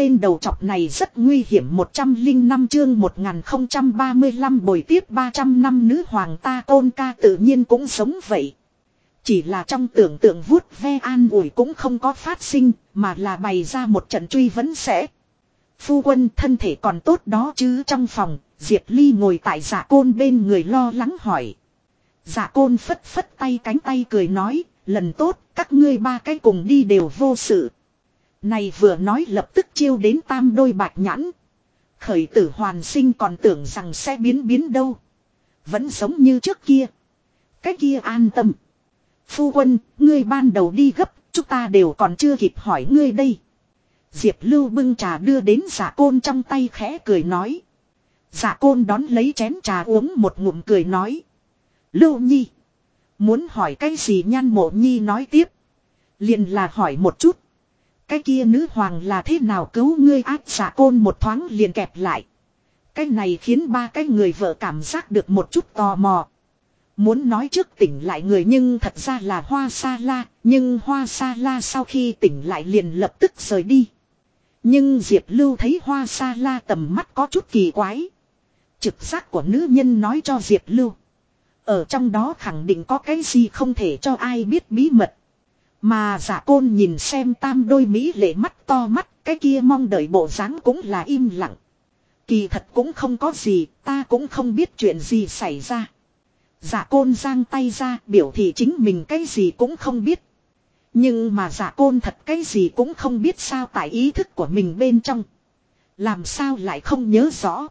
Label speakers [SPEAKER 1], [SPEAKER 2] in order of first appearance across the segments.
[SPEAKER 1] tên đầu chọc này rất nguy hiểm 105 chương 1035 bồi tiếp 300 năm nữ hoàng ta tôn ca tự nhiên cũng sống vậy. Chỉ là trong tưởng tượng vuốt ve an ủi cũng không có phát sinh, mà là bày ra một trận truy vấn sẽ. Phu quân thân thể còn tốt đó chứ trong phòng, Diệp Ly ngồi tại giả côn bên người lo lắng hỏi. Giả côn phất phất tay cánh tay cười nói, lần tốt, các ngươi ba cái cùng đi đều vô sự. Này vừa nói lập tức chiêu đến tam đôi bạch nhãn. Khởi tử hoàn sinh còn tưởng rằng sẽ biến biến đâu. Vẫn giống như trước kia. Cái kia an tâm. Phu quân, ngươi ban đầu đi gấp, chúng ta đều còn chưa kịp hỏi ngươi đây. Diệp Lưu bưng trà đưa đến giả côn trong tay khẽ cười nói. Giả côn đón lấy chén trà uống một ngụm cười nói. Lưu Nhi. Muốn hỏi cái gì nhan mộ Nhi nói tiếp. liền là hỏi một chút. Cái kia nữ hoàng là thế nào cứu ngươi ác giả côn một thoáng liền kẹp lại. Cái này khiến ba cái người vợ cảm giác được một chút tò mò. Muốn nói trước tỉnh lại người nhưng thật ra là hoa sa la, nhưng hoa sa la sau khi tỉnh lại liền lập tức rời đi. Nhưng Diệp Lưu thấy hoa sa la tầm mắt có chút kỳ quái. Trực giác của nữ nhân nói cho Diệp Lưu. Ở trong đó khẳng định có cái gì không thể cho ai biết bí mật. Mà giả côn nhìn xem tam đôi Mỹ lệ mắt to mắt, cái kia mong đợi bộ dáng cũng là im lặng. Kỳ thật cũng không có gì, ta cũng không biết chuyện gì xảy ra. Giả côn giang tay ra biểu thị chính mình cái gì cũng không biết. Nhưng mà giả côn thật cái gì cũng không biết sao tại ý thức của mình bên trong. Làm sao lại không nhớ rõ.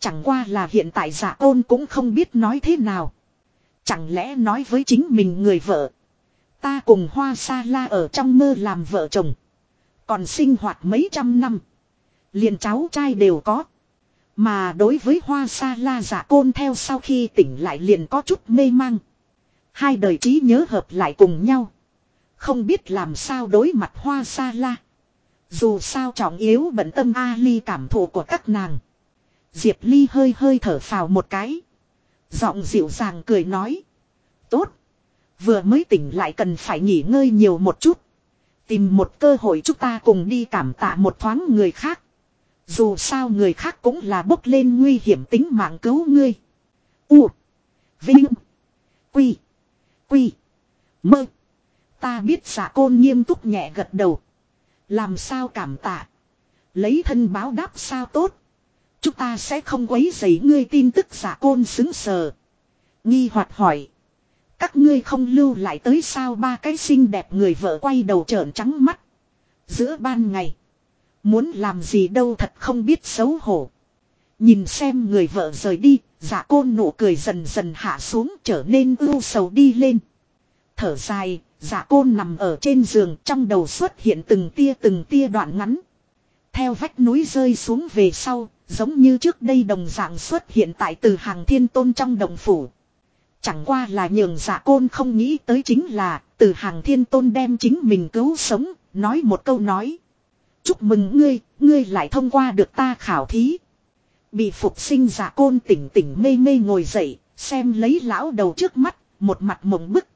[SPEAKER 1] Chẳng qua là hiện tại giả côn cũng không biết nói thế nào. Chẳng lẽ nói với chính mình người vợ. Ta cùng hoa sa la ở trong mơ làm vợ chồng. Còn sinh hoạt mấy trăm năm. liền cháu trai đều có. Mà đối với hoa sa la giả côn theo sau khi tỉnh lại liền có chút mê mang. Hai đời trí nhớ hợp lại cùng nhau. Không biết làm sao đối mặt hoa sa la. Dù sao trọng yếu bận tâm a ly cảm thụ của các nàng. Diệp Ly hơi hơi thở phào một cái. Giọng dịu dàng cười nói. Tốt. Vừa mới tỉnh lại cần phải nghỉ ngơi nhiều một chút. Tìm một cơ hội chúng ta cùng đi cảm tạ một thoáng người khác. Dù sao người khác cũng là bốc lên nguy hiểm tính mạng cứu ngươi. U. Vinh. Quy. Quy. Mơ. Ta biết giả côn nghiêm túc nhẹ gật đầu. Làm sao cảm tạ. Lấy thân báo đáp sao tốt. Chúng ta sẽ không quấy giấy ngươi tin tức giả côn xứng sờ. Nghi hoạt hỏi. Các ngươi không lưu lại tới sao ba cái xinh đẹp người vợ quay đầu trợn trắng mắt. Giữa ban ngày. Muốn làm gì đâu thật không biết xấu hổ. Nhìn xem người vợ rời đi, dạ giả côn nụ cười dần dần hạ xuống trở nên ưu sầu đi lên. Thở dài, dạ giả côn nằm ở trên giường trong đầu xuất hiện từng tia từng tia đoạn ngắn. Theo vách núi rơi xuống về sau, giống như trước đây đồng dạng xuất hiện tại từ hàng thiên tôn trong đồng phủ. Chẳng qua là nhường giả côn không nghĩ tới chính là từ hàng thiên tôn đem chính mình cứu sống, nói một câu nói. Chúc mừng ngươi, ngươi lại thông qua được ta khảo thí. Bị phục sinh giả côn tỉnh tỉnh mê mê ngồi dậy, xem lấy lão đầu trước mắt, một mặt mộng bức.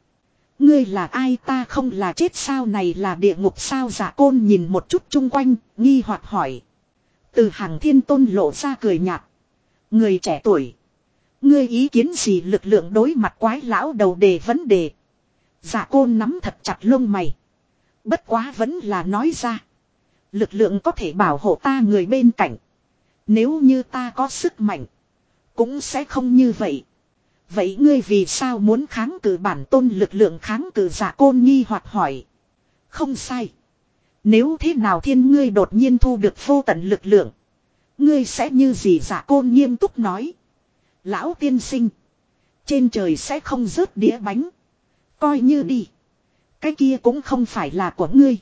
[SPEAKER 1] Ngươi là ai ta không là chết sao này là địa ngục sao giả côn nhìn một chút chung quanh, nghi hoặc hỏi. Từ hàng thiên tôn lộ ra cười nhạt. Người trẻ tuổi. Ngươi ý kiến gì lực lượng đối mặt quái lão đầu đề vấn đề. Giả côn nắm thật chặt lông mày. Bất quá vẫn là nói ra. Lực lượng có thể bảo hộ ta người bên cạnh. Nếu như ta có sức mạnh. Cũng sẽ không như vậy. Vậy ngươi vì sao muốn kháng cự bản tôn lực lượng kháng cự giả côn nghi hoặc hỏi. Không sai. Nếu thế nào thiên ngươi đột nhiên thu được vô tận lực lượng. Ngươi sẽ như gì giả côn nghiêm túc nói. Lão tiên sinh. Trên trời sẽ không rớt đĩa bánh. Coi như đi. Cái kia cũng không phải là của ngươi.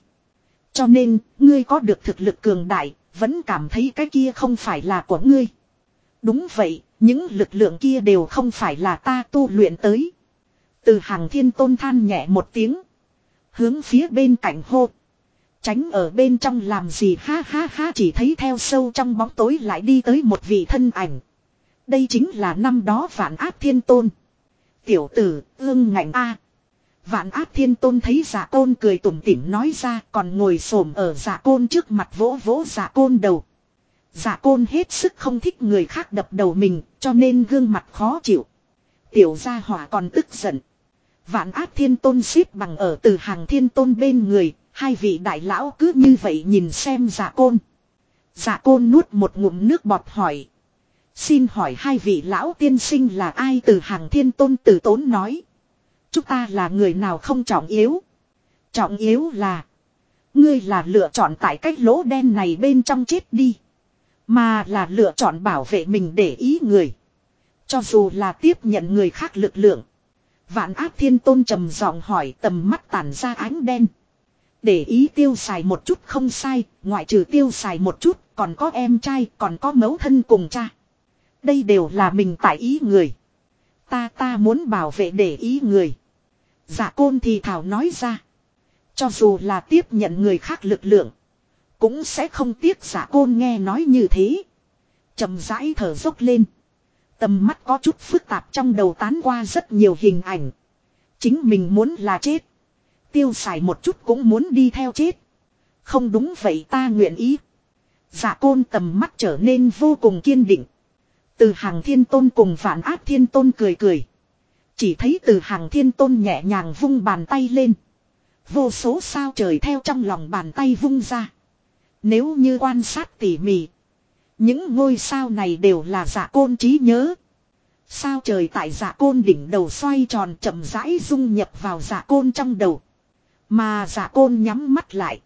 [SPEAKER 1] Cho nên, ngươi có được thực lực cường đại, vẫn cảm thấy cái kia không phải là của ngươi. Đúng vậy, những lực lượng kia đều không phải là ta tu luyện tới. Từ hàng thiên tôn than nhẹ một tiếng. Hướng phía bên cạnh hô. Tránh ở bên trong làm gì ha ha ha chỉ thấy theo sâu trong bóng tối lại đi tới một vị thân ảnh. Đây chính là năm đó vạn áp thiên tôn. Tiểu tử, ương ngạnh A. Vạn áp thiên tôn thấy giả côn cười tủm tỉm nói ra còn ngồi xổm ở giả côn trước mặt vỗ vỗ giả côn đầu. Giả côn hết sức không thích người khác đập đầu mình cho nên gương mặt khó chịu. Tiểu gia hỏa còn tức giận. Vạn áp thiên tôn xếp bằng ở từ hàng thiên tôn bên người, hai vị đại lão cứ như vậy nhìn xem giả côn. Giả côn nuốt một ngụm nước bọt hỏi. Xin hỏi hai vị lão tiên sinh là ai từ hàng thiên tôn từ tốn nói. Chúng ta là người nào không trọng yếu. Trọng yếu là. Ngươi là lựa chọn tại cách lỗ đen này bên trong chết đi. Mà là lựa chọn bảo vệ mình để ý người. Cho dù là tiếp nhận người khác lực lượng. Vạn áp thiên tôn trầm giọng hỏi tầm mắt tản ra ánh đen. Để ý tiêu xài một chút không sai, ngoại trừ tiêu xài một chút, còn có em trai, còn có mẫu thân cùng cha. Đây đều là mình tại ý người. Ta ta muốn bảo vệ để ý người. Dạ côn thì thảo nói ra. Cho dù là tiếp nhận người khác lực lượng. Cũng sẽ không tiếc giả côn nghe nói như thế. trầm rãi thở dốc lên. Tầm mắt có chút phức tạp trong đầu tán qua rất nhiều hình ảnh. Chính mình muốn là chết. Tiêu xài một chút cũng muốn đi theo chết. Không đúng vậy ta nguyện ý. giả côn tầm mắt trở nên vô cùng kiên định. Từ hàng thiên tôn cùng vạn áp thiên tôn cười cười. Chỉ thấy từ hàng thiên tôn nhẹ nhàng vung bàn tay lên. Vô số sao trời theo trong lòng bàn tay vung ra. Nếu như quan sát tỉ mỉ. Những ngôi sao này đều là giả côn trí nhớ. Sao trời tại giả côn đỉnh đầu xoay tròn chậm rãi dung nhập vào giả côn trong đầu. Mà giả côn nhắm mắt lại.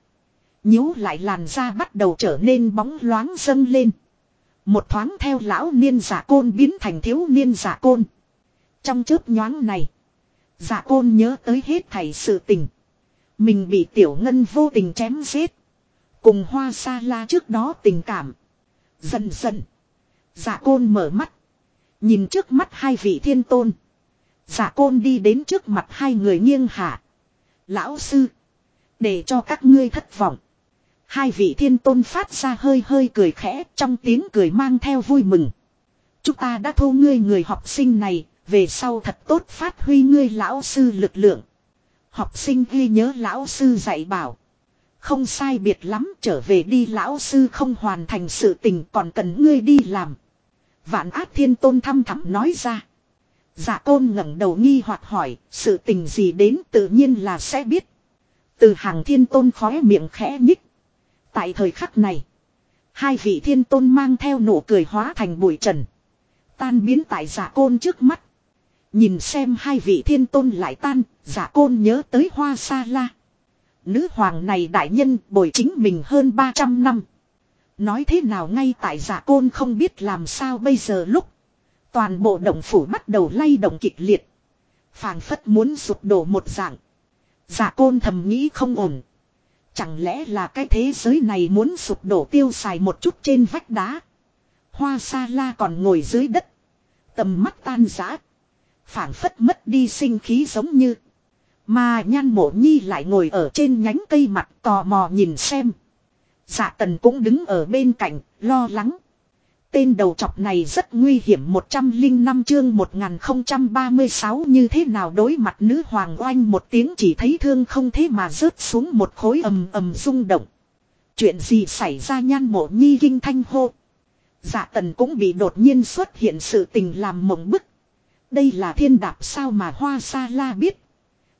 [SPEAKER 1] nhíu lại làn da bắt đầu trở nên bóng loáng dâng lên. Một thoáng theo lão niên giả côn biến thành thiếu niên giả côn. Trong chớp nhoáng này. Giả côn nhớ tới hết thảy sự tình. Mình bị tiểu ngân vô tình chém giết. Cùng hoa sa la trước đó tình cảm. Dần dần. Giả côn mở mắt. Nhìn trước mắt hai vị thiên tôn. Giả côn đi đến trước mặt hai người nghiêng hạ. Lão sư. Để cho các ngươi thất vọng. Hai vị thiên tôn phát ra hơi hơi cười khẽ trong tiếng cười mang theo vui mừng. Chúng ta đã thu ngươi người học sinh này, về sau thật tốt phát huy ngươi lão sư lực lượng. Học sinh ghi nhớ lão sư dạy bảo. Không sai biệt lắm trở về đi lão sư không hoàn thành sự tình còn cần ngươi đi làm. Vạn ác thiên tôn thăm thẳm nói ra. Dạ giả tôn ngẩng đầu nghi hoặc hỏi sự tình gì đến tự nhiên là sẽ biết. Từ hàng thiên tôn khóe miệng khẽ nhích. Tại thời khắc này. Hai vị thiên tôn mang theo nụ cười hóa thành bụi trần. Tan biến tại giả côn trước mắt. Nhìn xem hai vị thiên tôn lại tan, giả côn nhớ tới hoa sa la. Nữ hoàng này đại nhân bồi chính mình hơn 300 năm. Nói thế nào ngay tại giả côn không biết làm sao bây giờ lúc. Toàn bộ động phủ bắt đầu lay động kịch liệt. phảng phất muốn sụp đổ một dạng. Giả côn thầm nghĩ không ổn. Chẳng lẽ là cái thế giới này muốn sụp đổ tiêu xài một chút trên vách đá. Hoa sa la còn ngồi dưới đất. Tầm mắt tan rã. phảng phất mất đi sinh khí giống như. Mà nhan mộ nhi lại ngồi ở trên nhánh cây mặt tò mò nhìn xem. Dạ tần cũng đứng ở bên cạnh, lo lắng. Tên đầu chọc này rất nguy hiểm 105 chương 1036 như thế nào đối mặt nữ hoàng oanh một tiếng chỉ thấy thương không thế mà rớt xuống một khối ầm ầm rung động. Chuyện gì xảy ra nhan mộ nhi kinh thanh hô. Dạ tần cũng bị đột nhiên xuất hiện sự tình làm mộng bức. Đây là thiên đạp sao mà hoa sa la biết.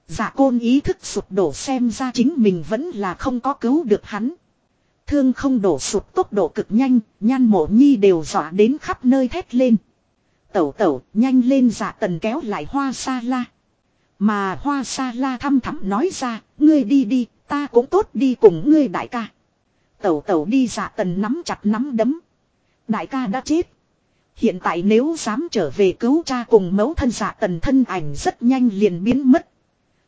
[SPEAKER 1] Dạ côn ý thức sụp đổ xem ra chính mình vẫn là không có cứu được hắn. Thương không đổ sụp tốc độ cực nhanh, nhan mộ nhi đều dọa đến khắp nơi thét lên. Tẩu tẩu, nhanh lên giả tần kéo lại hoa sa la. Mà hoa sa la thăm thẳm nói ra, ngươi đi đi, ta cũng tốt đi cùng ngươi đại ca. Tẩu tẩu đi giả tần nắm chặt nắm đấm. Đại ca đã chết. Hiện tại nếu dám trở về cứu cha cùng mẫu thân giả tần thân ảnh rất nhanh liền biến mất.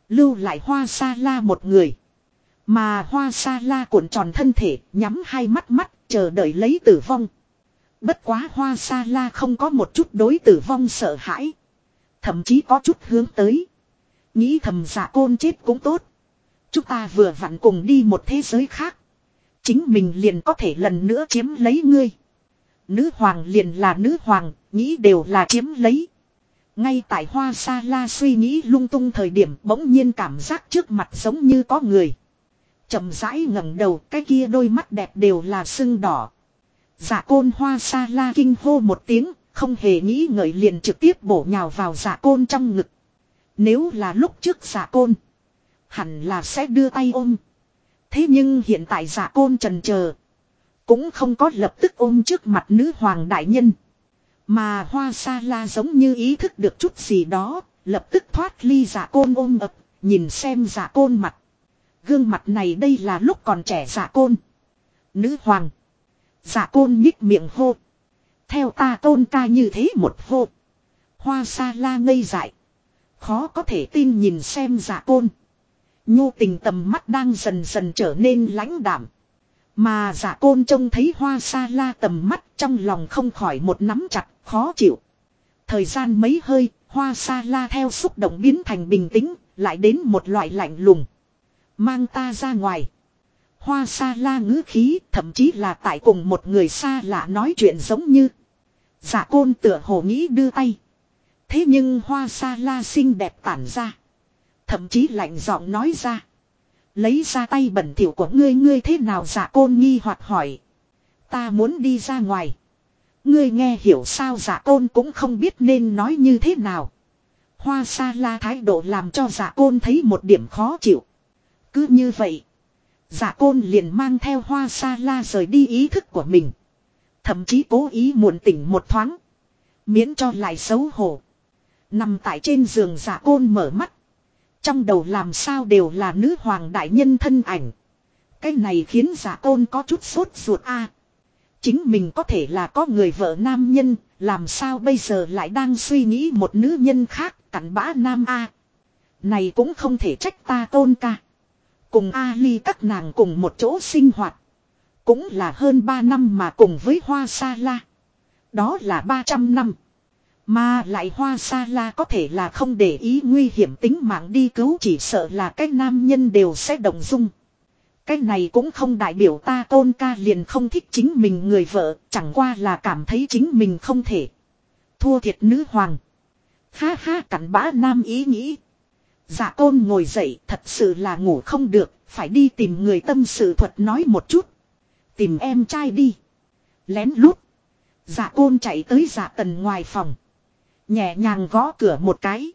[SPEAKER 1] Lưu lại hoa sa la một người. Mà hoa sa la cuộn tròn thân thể, nhắm hai mắt mắt, chờ đợi lấy tử vong. Bất quá hoa sa la không có một chút đối tử vong sợ hãi. Thậm chí có chút hướng tới. Nghĩ thầm giả côn chết cũng tốt. Chúng ta vừa vặn cùng đi một thế giới khác. Chính mình liền có thể lần nữa chiếm lấy ngươi. Nữ hoàng liền là nữ hoàng, nghĩ đều là chiếm lấy. Ngay tại hoa sa la suy nghĩ lung tung thời điểm bỗng nhiên cảm giác trước mặt giống như có người chậm rãi ngẩng đầu cái kia đôi mắt đẹp đều là sưng đỏ. Dạ côn hoa sa la kinh hô một tiếng, không hề nghĩ ngợi liền trực tiếp bổ nhào vào dạ côn trong ngực. Nếu là lúc trước dạ côn, hẳn là sẽ đưa tay ôm. Thế nhưng hiện tại dạ côn trần chờ cũng không có lập tức ôm trước mặt nữ hoàng đại nhân. Mà hoa sa la giống như ý thức được chút gì đó, lập tức thoát ly giả côn ôm ập, nhìn xem giả côn mặt. Gương mặt này đây là lúc còn trẻ giả côn. Nữ hoàng. Giả côn nhích miệng hô. Theo ta tôn ca như thế một hô. Hoa sa la ngây dại. Khó có thể tin nhìn xem giả côn. Nhu tình tầm mắt đang dần dần trở nên lãnh đảm. Mà giả côn trông thấy hoa sa la tầm mắt trong lòng không khỏi một nắm chặt, khó chịu. Thời gian mấy hơi, hoa sa la theo xúc động biến thành bình tĩnh, lại đến một loại lạnh lùng. Mang ta ra ngoài. Hoa sa la ngữ khí, thậm chí là tại cùng một người xa lạ nói chuyện giống như. Giả côn tựa hồ nghĩ đưa tay. Thế nhưng hoa sa la xinh đẹp tản ra. Thậm chí lạnh giọng nói ra. Lấy ra tay bẩn thỉu của ngươi ngươi thế nào giả côn nghi hoặc hỏi. Ta muốn đi ra ngoài. Ngươi nghe hiểu sao giả côn cũng không biết nên nói như thế nào. Hoa sa la thái độ làm cho giả côn thấy một điểm khó chịu. Cứ như vậy. Giả côn liền mang theo hoa sa la rời đi ý thức của mình. Thậm chí cố ý muộn tỉnh một thoáng. Miễn cho lại xấu hổ. Nằm tại trên giường giả côn mở mắt. Trong đầu làm sao đều là nữ hoàng đại nhân thân ảnh. Cái này khiến giả côn có chút sốt ruột a. Chính mình có thể là có người vợ nam nhân, làm sao bây giờ lại đang suy nghĩ một nữ nhân khác, cặn bã nam a. Này cũng không thể trách ta tôn ca. Cùng Ali các nàng cùng một chỗ sinh hoạt. Cũng là hơn 3 năm mà cùng với Hoa Sa La. Đó là 300 năm. Mà lại hoa sa la có thể là không để ý nguy hiểm tính mạng đi cứu chỉ sợ là cái nam nhân đều sẽ động dung. Cái này cũng không đại biểu ta tôn ca liền không thích chính mình người vợ, chẳng qua là cảm thấy chính mình không thể. Thua thiệt nữ hoàng. Ha ha cặn bã nam ý nghĩ. Dạ tôn ngồi dậy thật sự là ngủ không được, phải đi tìm người tâm sự thuật nói một chút. Tìm em trai đi. Lén lút. Dạ côn chạy tới dạ tần ngoài phòng. Nhẹ nhàng gõ cửa một cái.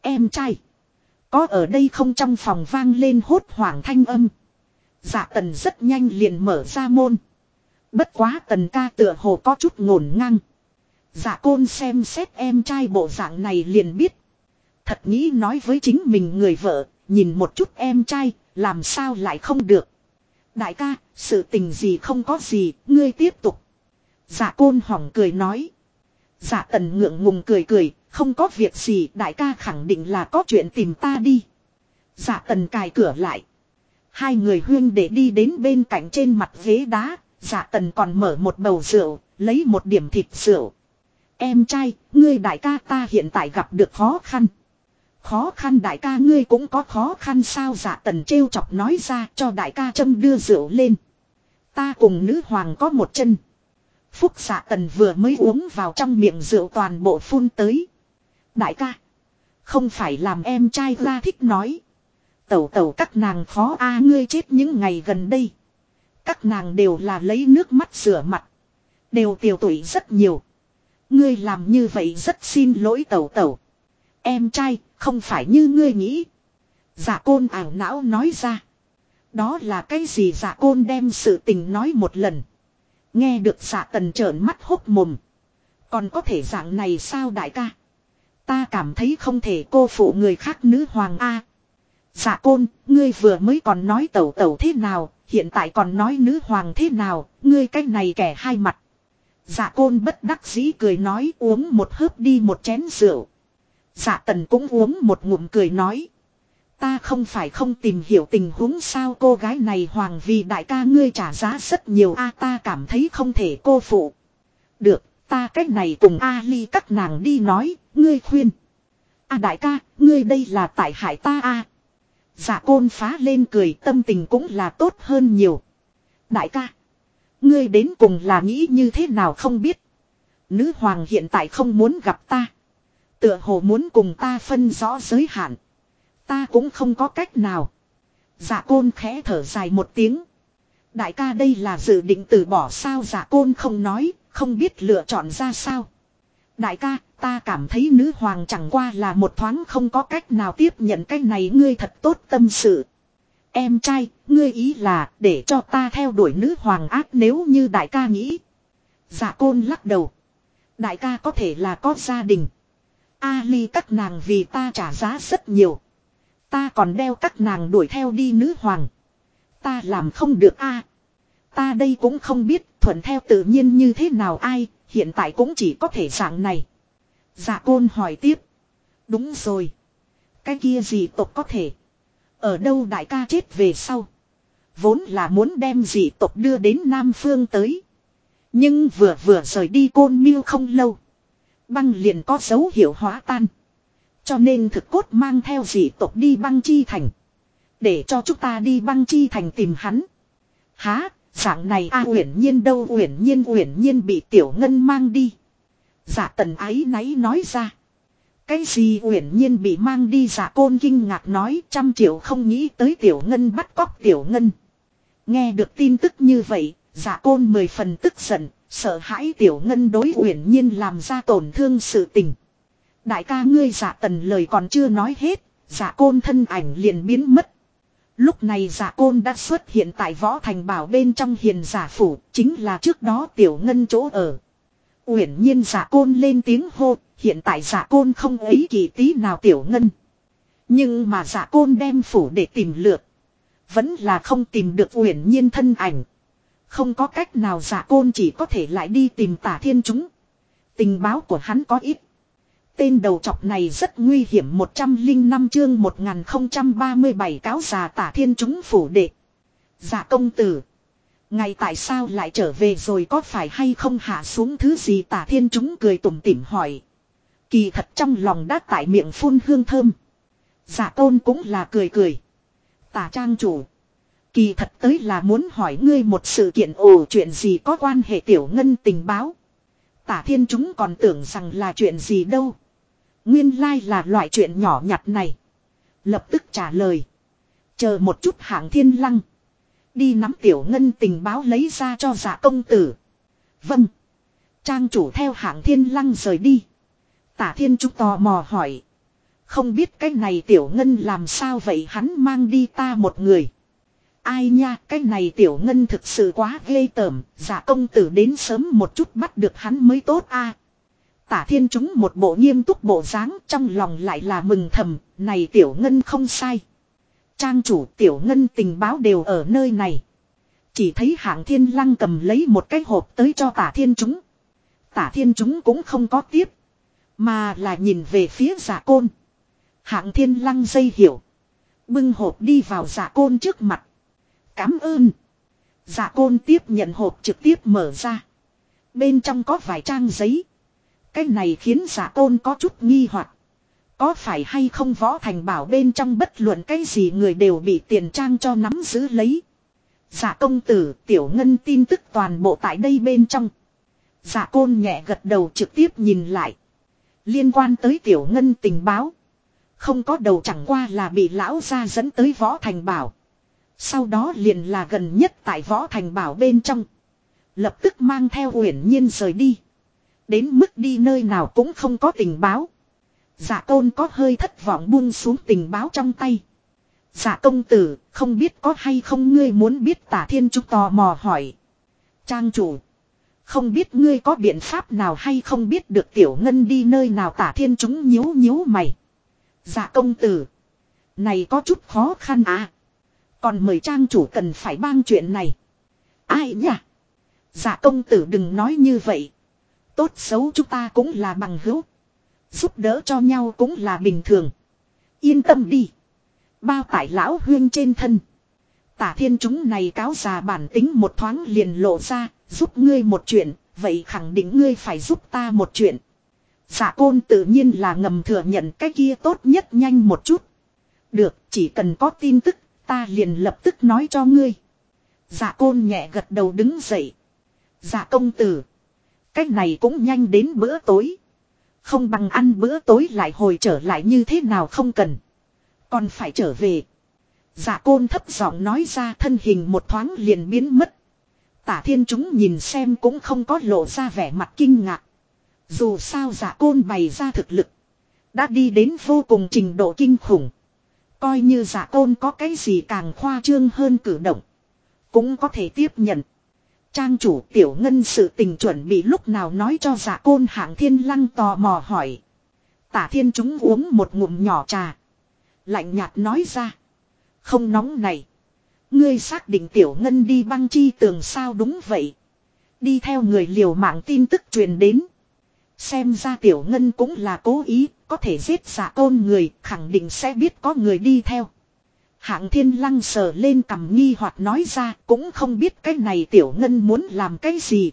[SPEAKER 1] Em trai. Có ở đây không trong phòng vang lên hốt hoảng thanh âm. Dạ tần rất nhanh liền mở ra môn. Bất quá tần ca tựa hồ có chút ngổn ngang. Dạ côn xem xét em trai bộ dạng này liền biết. Thật nghĩ nói với chính mình người vợ, nhìn một chút em trai, làm sao lại không được. Đại ca, sự tình gì không có gì, ngươi tiếp tục. giả côn hỏng cười nói. giả tần ngượng ngùng cười cười, không có việc gì đại ca khẳng định là có chuyện tìm ta đi. giả tần cài cửa lại. Hai người huyên để đi đến bên cạnh trên mặt ghế đá, giả tần còn mở một bầu rượu, lấy một điểm thịt rượu. Em trai, ngươi đại ca ta hiện tại gặp được khó khăn. Khó khăn đại ca ngươi cũng có khó khăn sao dạ tần trêu chọc nói ra cho đại ca châm đưa rượu lên. Ta cùng nữ hoàng có một chân. Phúc dạ tần vừa mới uống vào trong miệng rượu toàn bộ phun tới. Đại ca. Không phải làm em trai ra thích nói. Tẩu tẩu các nàng khó a, ngươi chết những ngày gần đây. Các nàng đều là lấy nước mắt rửa mặt. Đều tiểu tuổi rất nhiều. Ngươi làm như vậy rất xin lỗi tẩu tẩu. Em trai, không phải như ngươi nghĩ. Dạ côn ảo não nói ra. Đó là cái gì dạ côn đem sự tình nói một lần. Nghe được dạ tần trợn mắt hốc mồm. Còn có thể dạng này sao đại ca? Ta cảm thấy không thể cô phụ người khác nữ hoàng A. Dạ côn, ngươi vừa mới còn nói tẩu tẩu thế nào, hiện tại còn nói nữ hoàng thế nào, ngươi cách này kẻ hai mặt. Dạ côn bất đắc dĩ cười nói uống một hớp đi một chén rượu. Dạ tần cũng uống một ngụm cười nói. Ta không phải không tìm hiểu tình huống sao cô gái này hoàng vì đại ca ngươi trả giá rất nhiều a ta cảm thấy không thể cô phụ. Được, ta cách này cùng A ly các nàng đi nói, ngươi khuyên. A đại ca, ngươi đây là tại hại ta a. Dạ côn phá lên cười tâm tình cũng là tốt hơn nhiều. Đại ca, ngươi đến cùng là nghĩ như thế nào không biết. Nữ hoàng hiện tại không muốn gặp ta. Tựa hồ muốn cùng ta phân rõ giới hạn. Ta cũng không có cách nào. Dạ côn khẽ thở dài một tiếng. Đại ca đây là dự định từ bỏ sao dạ côn không nói, không biết lựa chọn ra sao. Đại ca, ta cảm thấy nữ hoàng chẳng qua là một thoáng không có cách nào tiếp nhận cái này ngươi thật tốt tâm sự. Em trai, ngươi ý là để cho ta theo đuổi nữ hoàng ác nếu như đại ca nghĩ. Dạ côn lắc đầu. Đại ca có thể là có gia đình. Ali các nàng vì ta trả giá rất nhiều. Ta còn đeo các nàng đuổi theo đi nữ hoàng. Ta làm không được a. Ta đây cũng không biết thuận theo tự nhiên như thế nào ai, hiện tại cũng chỉ có thể dạng này. Dạ côn hỏi tiếp. Đúng rồi. Cái kia gì tộc có thể. Ở đâu đại ca chết về sau. Vốn là muốn đem dị tộc đưa đến Nam Phương tới. Nhưng vừa vừa rời đi côn miêu không lâu. Băng liền có dấu hiệu hóa tan. Cho nên thực cốt mang theo dị tộc đi băng chi thành. Để cho chúng ta đi băng chi thành tìm hắn. Há, dạng này a uyển nhiên đâu uyển nhiên uyển nhiên bị tiểu ngân mang đi. Dạ tần ái náy nói ra. Cái gì uyển nhiên bị mang đi dạ côn kinh ngạc nói trăm triệu không nghĩ tới tiểu ngân bắt cóc tiểu ngân. Nghe được tin tức như vậy, dạ côn mười phần tức giận, sợ hãi tiểu ngân đối uyển nhiên làm ra tổn thương sự tình. Đại ca ngươi giả tần lời còn chưa nói hết, giả côn thân ảnh liền biến mất. Lúc này giả côn đã xuất hiện tại võ thành bảo bên trong hiền giả phủ, chính là trước đó tiểu ngân chỗ ở. Uyển nhiên giả côn lên tiếng hô, hiện tại giả côn không ấy kỳ tí nào tiểu ngân. Nhưng mà giả côn đem phủ để tìm lượt. Vẫn là không tìm được uyển nhiên thân ảnh. Không có cách nào giả côn chỉ có thể lại đi tìm tả thiên chúng. Tình báo của hắn có ít. Tên đầu chọc này rất nguy hiểm 105 chương 1037 cáo già tả thiên chúng phủ đệ. giả công tử. Ngày tại sao lại trở về rồi có phải hay không hạ xuống thứ gì tả thiên chúng cười tủm tỉm hỏi. Kỳ thật trong lòng đã tại miệng phun hương thơm. giả tôn cũng là cười cười. Tả trang chủ. Kỳ thật tới là muốn hỏi ngươi một sự kiện ồ chuyện gì có quan hệ tiểu ngân tình báo. Tả thiên chúng còn tưởng rằng là chuyện gì đâu. Nguyên lai là loại chuyện nhỏ nhặt này. Lập tức trả lời. Chờ một chút hạng thiên lăng. Đi nắm tiểu ngân tình báo lấy ra cho giả công tử. Vâng. Trang chủ theo hạng thiên lăng rời đi. Tả thiên chúng tò mò hỏi. Không biết cái này tiểu ngân làm sao vậy hắn mang đi ta một người. Ai nha cái này tiểu ngân thực sự quá ghê tởm. Giả công tử đến sớm một chút bắt được hắn mới tốt a Tả thiên chúng một bộ nghiêm túc bộ dáng trong lòng lại là mừng thầm, này tiểu ngân không sai. Trang chủ tiểu ngân tình báo đều ở nơi này. Chỉ thấy hạng thiên lăng cầm lấy một cái hộp tới cho tả thiên chúng. Tả thiên chúng cũng không có tiếp. Mà là nhìn về phía giả côn. Hạng thiên lăng dây hiểu. Bưng hộp đi vào giả côn trước mặt. Cám ơn. Giả côn tiếp nhận hộp trực tiếp mở ra. Bên trong có vài trang giấy. Cái này khiến giả côn có chút nghi hoặc Có phải hay không võ thành bảo bên trong bất luận cái gì người đều bị tiền trang cho nắm giữ lấy. Giả công tử, tiểu ngân tin tức toàn bộ tại đây bên trong. Giả côn nhẹ gật đầu trực tiếp nhìn lại. Liên quan tới tiểu ngân tình báo. Không có đầu chẳng qua là bị lão ra dẫn tới võ thành bảo. Sau đó liền là gần nhất tại võ thành bảo bên trong. Lập tức mang theo uyển nhiên rời đi. Đến mức đi nơi nào cũng không có tình báo. giả tôn có hơi thất vọng buông xuống tình báo trong tay. giả công tử, không biết có hay không ngươi muốn biết tả thiên trúc tò mò hỏi. Trang chủ. Không biết ngươi có biện pháp nào hay không biết được tiểu ngân đi nơi nào tả thiên chúng nhíu nhíu mày. Dạ công tử. Này có chút khó khăn à. Còn mời trang chủ cần phải bang chuyện này. Ai nhỉ? Dạ công tử đừng nói như vậy. Tốt xấu chúng ta cũng là bằng hữu. Giúp đỡ cho nhau cũng là bình thường. Yên tâm đi. Bao tải lão huyên trên thân. Tả thiên chúng này cáo già bản tính một thoáng liền lộ ra, giúp ngươi một chuyện, vậy khẳng định ngươi phải giúp ta một chuyện. Giả côn tự nhiên là ngầm thừa nhận cái kia tốt nhất nhanh một chút. Được, chỉ cần có tin tức, ta liền lập tức nói cho ngươi. Dạ côn nhẹ gật đầu đứng dậy. Dạ công tử. Cách này cũng nhanh đến bữa tối. Không bằng ăn bữa tối lại hồi trở lại như thế nào không cần. Còn phải trở về. Dạ côn thấp giọng nói ra thân hình một thoáng liền biến mất. Tả thiên chúng nhìn xem cũng không có lộ ra vẻ mặt kinh ngạc. Dù sao giả côn bày ra thực lực. Đã đi đến vô cùng trình độ kinh khủng. Coi như giả côn có cái gì càng khoa trương hơn cử động. Cũng có thể tiếp nhận. Trang chủ tiểu ngân sự tình chuẩn bị lúc nào nói cho giả côn hạng thiên lăng tò mò hỏi. Tả thiên chúng uống một ngụm nhỏ trà. Lạnh nhạt nói ra. Không nóng này. Ngươi xác định tiểu ngân đi băng chi tường sao đúng vậy. Đi theo người liều mạng tin tức truyền đến. Xem ra tiểu ngân cũng là cố ý, có thể giết giả tôn người, khẳng định sẽ biết có người đi theo. Hạng thiên lăng sờ lên cầm nghi hoặc nói ra, cũng không biết cái này tiểu ngân muốn làm cái gì.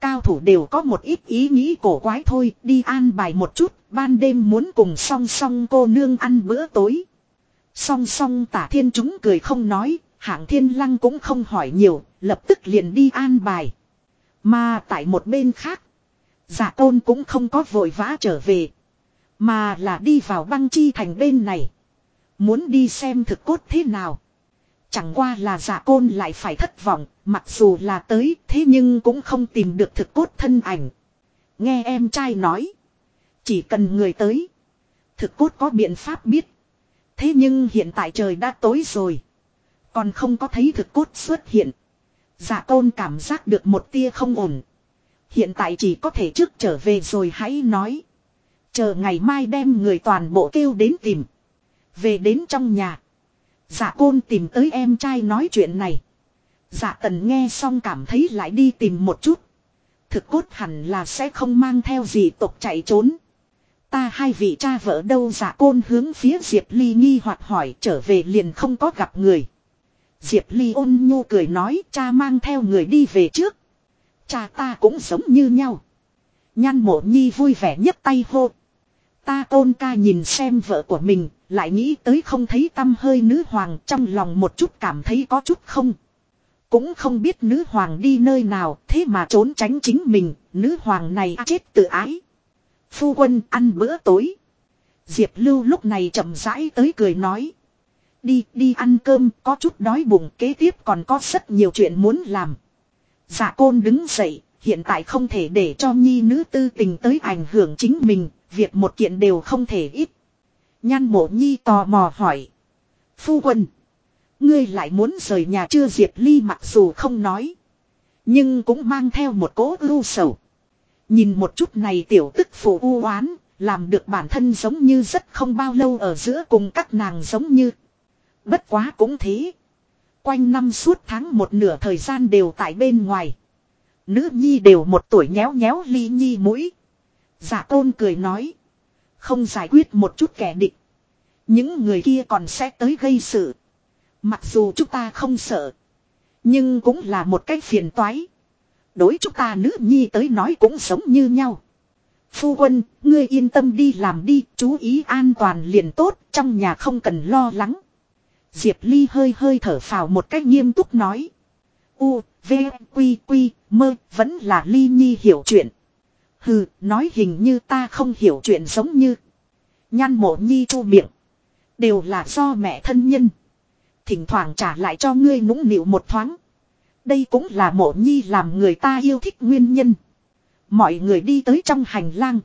[SPEAKER 1] Cao thủ đều có một ít ý nghĩ cổ quái thôi, đi an bài một chút, ban đêm muốn cùng song song cô nương ăn bữa tối. Song song tả thiên chúng cười không nói, hạng thiên lăng cũng không hỏi nhiều, lập tức liền đi an bài. Mà tại một bên khác, giả tôn cũng không có vội vã trở về. Mà là đi vào băng chi thành bên này. Muốn đi xem thực cốt thế nào. Chẳng qua là giả côn lại phải thất vọng, mặc dù là tới thế nhưng cũng không tìm được thực cốt thân ảnh. Nghe em trai nói. Chỉ cần người tới. Thực cốt có biện pháp biết. Thế nhưng hiện tại trời đã tối rồi. Còn không có thấy thực cốt xuất hiện. Dạ giả tôn cảm giác được một tia không ổn. Hiện tại chỉ có thể trước trở về rồi hãy nói. Chờ ngày mai đem người toàn bộ kêu đến tìm. Về đến trong nhà. Dạ côn tìm tới em trai nói chuyện này. Dạ tần nghe xong cảm thấy lại đi tìm một chút. Thực cốt hẳn là sẽ không mang theo gì tộc chạy trốn. Ta hai vị cha vợ đâu dạ côn hướng phía Diệp Ly nghi hoặc hỏi trở về liền không có gặp người. Diệp Ly ôn nhu cười nói cha mang theo người đi về trước. Cha ta cũng giống như nhau. Nhan mộ nhi vui vẻ nhấc tay hô. Ta tôn ca nhìn xem vợ của mình, lại nghĩ tới không thấy tâm hơi nữ hoàng trong lòng một chút cảm thấy có chút không. Cũng không biết nữ hoàng đi nơi nào, thế mà trốn tránh chính mình, nữ hoàng này chết tự ái. Phu quân ăn bữa tối. Diệp Lưu lúc này chậm rãi tới cười nói. Đi, đi ăn cơm, có chút đói bụng, kế tiếp còn có rất nhiều chuyện muốn làm. Dạ côn đứng dậy, hiện tại không thể để cho nhi nữ tư tình tới ảnh hưởng chính mình, việc một kiện đều không thể ít. Nhan mộ nhi tò mò hỏi. Phu quân. Ngươi lại muốn rời nhà chưa Diệp Ly mặc dù không nói. Nhưng cũng mang theo một cố ưu sầu. Nhìn một chút này tiểu tức phụ u oán, làm được bản thân giống như rất không bao lâu ở giữa cùng các nàng giống như. Bất quá cũng thế. Quanh năm suốt tháng một nửa thời gian đều tại bên ngoài. Nữ nhi đều một tuổi nhéo nhéo ly nhi mũi. Giả tôn cười nói. Không giải quyết một chút kẻ địch. Những người kia còn sẽ tới gây sự. Mặc dù chúng ta không sợ. Nhưng cũng là một cái phiền toái. Đối chúng ta nữ nhi tới nói cũng sống như nhau. Phu quân, ngươi yên tâm đi làm đi, chú ý an toàn liền tốt, trong nhà không cần lo lắng. Diệp Ly hơi hơi thở phào một cách nghiêm túc nói. U, V, Quy, Quy, mơ, vẫn là Ly Nhi hiểu chuyện. Hừ, nói hình như ta không hiểu chuyện giống như. Nhan mộ Nhi chu miệng. Đều là do mẹ thân nhân. Thỉnh thoảng trả lại cho ngươi nũng nịu một thoáng. Đây cũng là mộ Nhi làm người ta yêu thích nguyên nhân. Mọi người đi tới trong hành lang.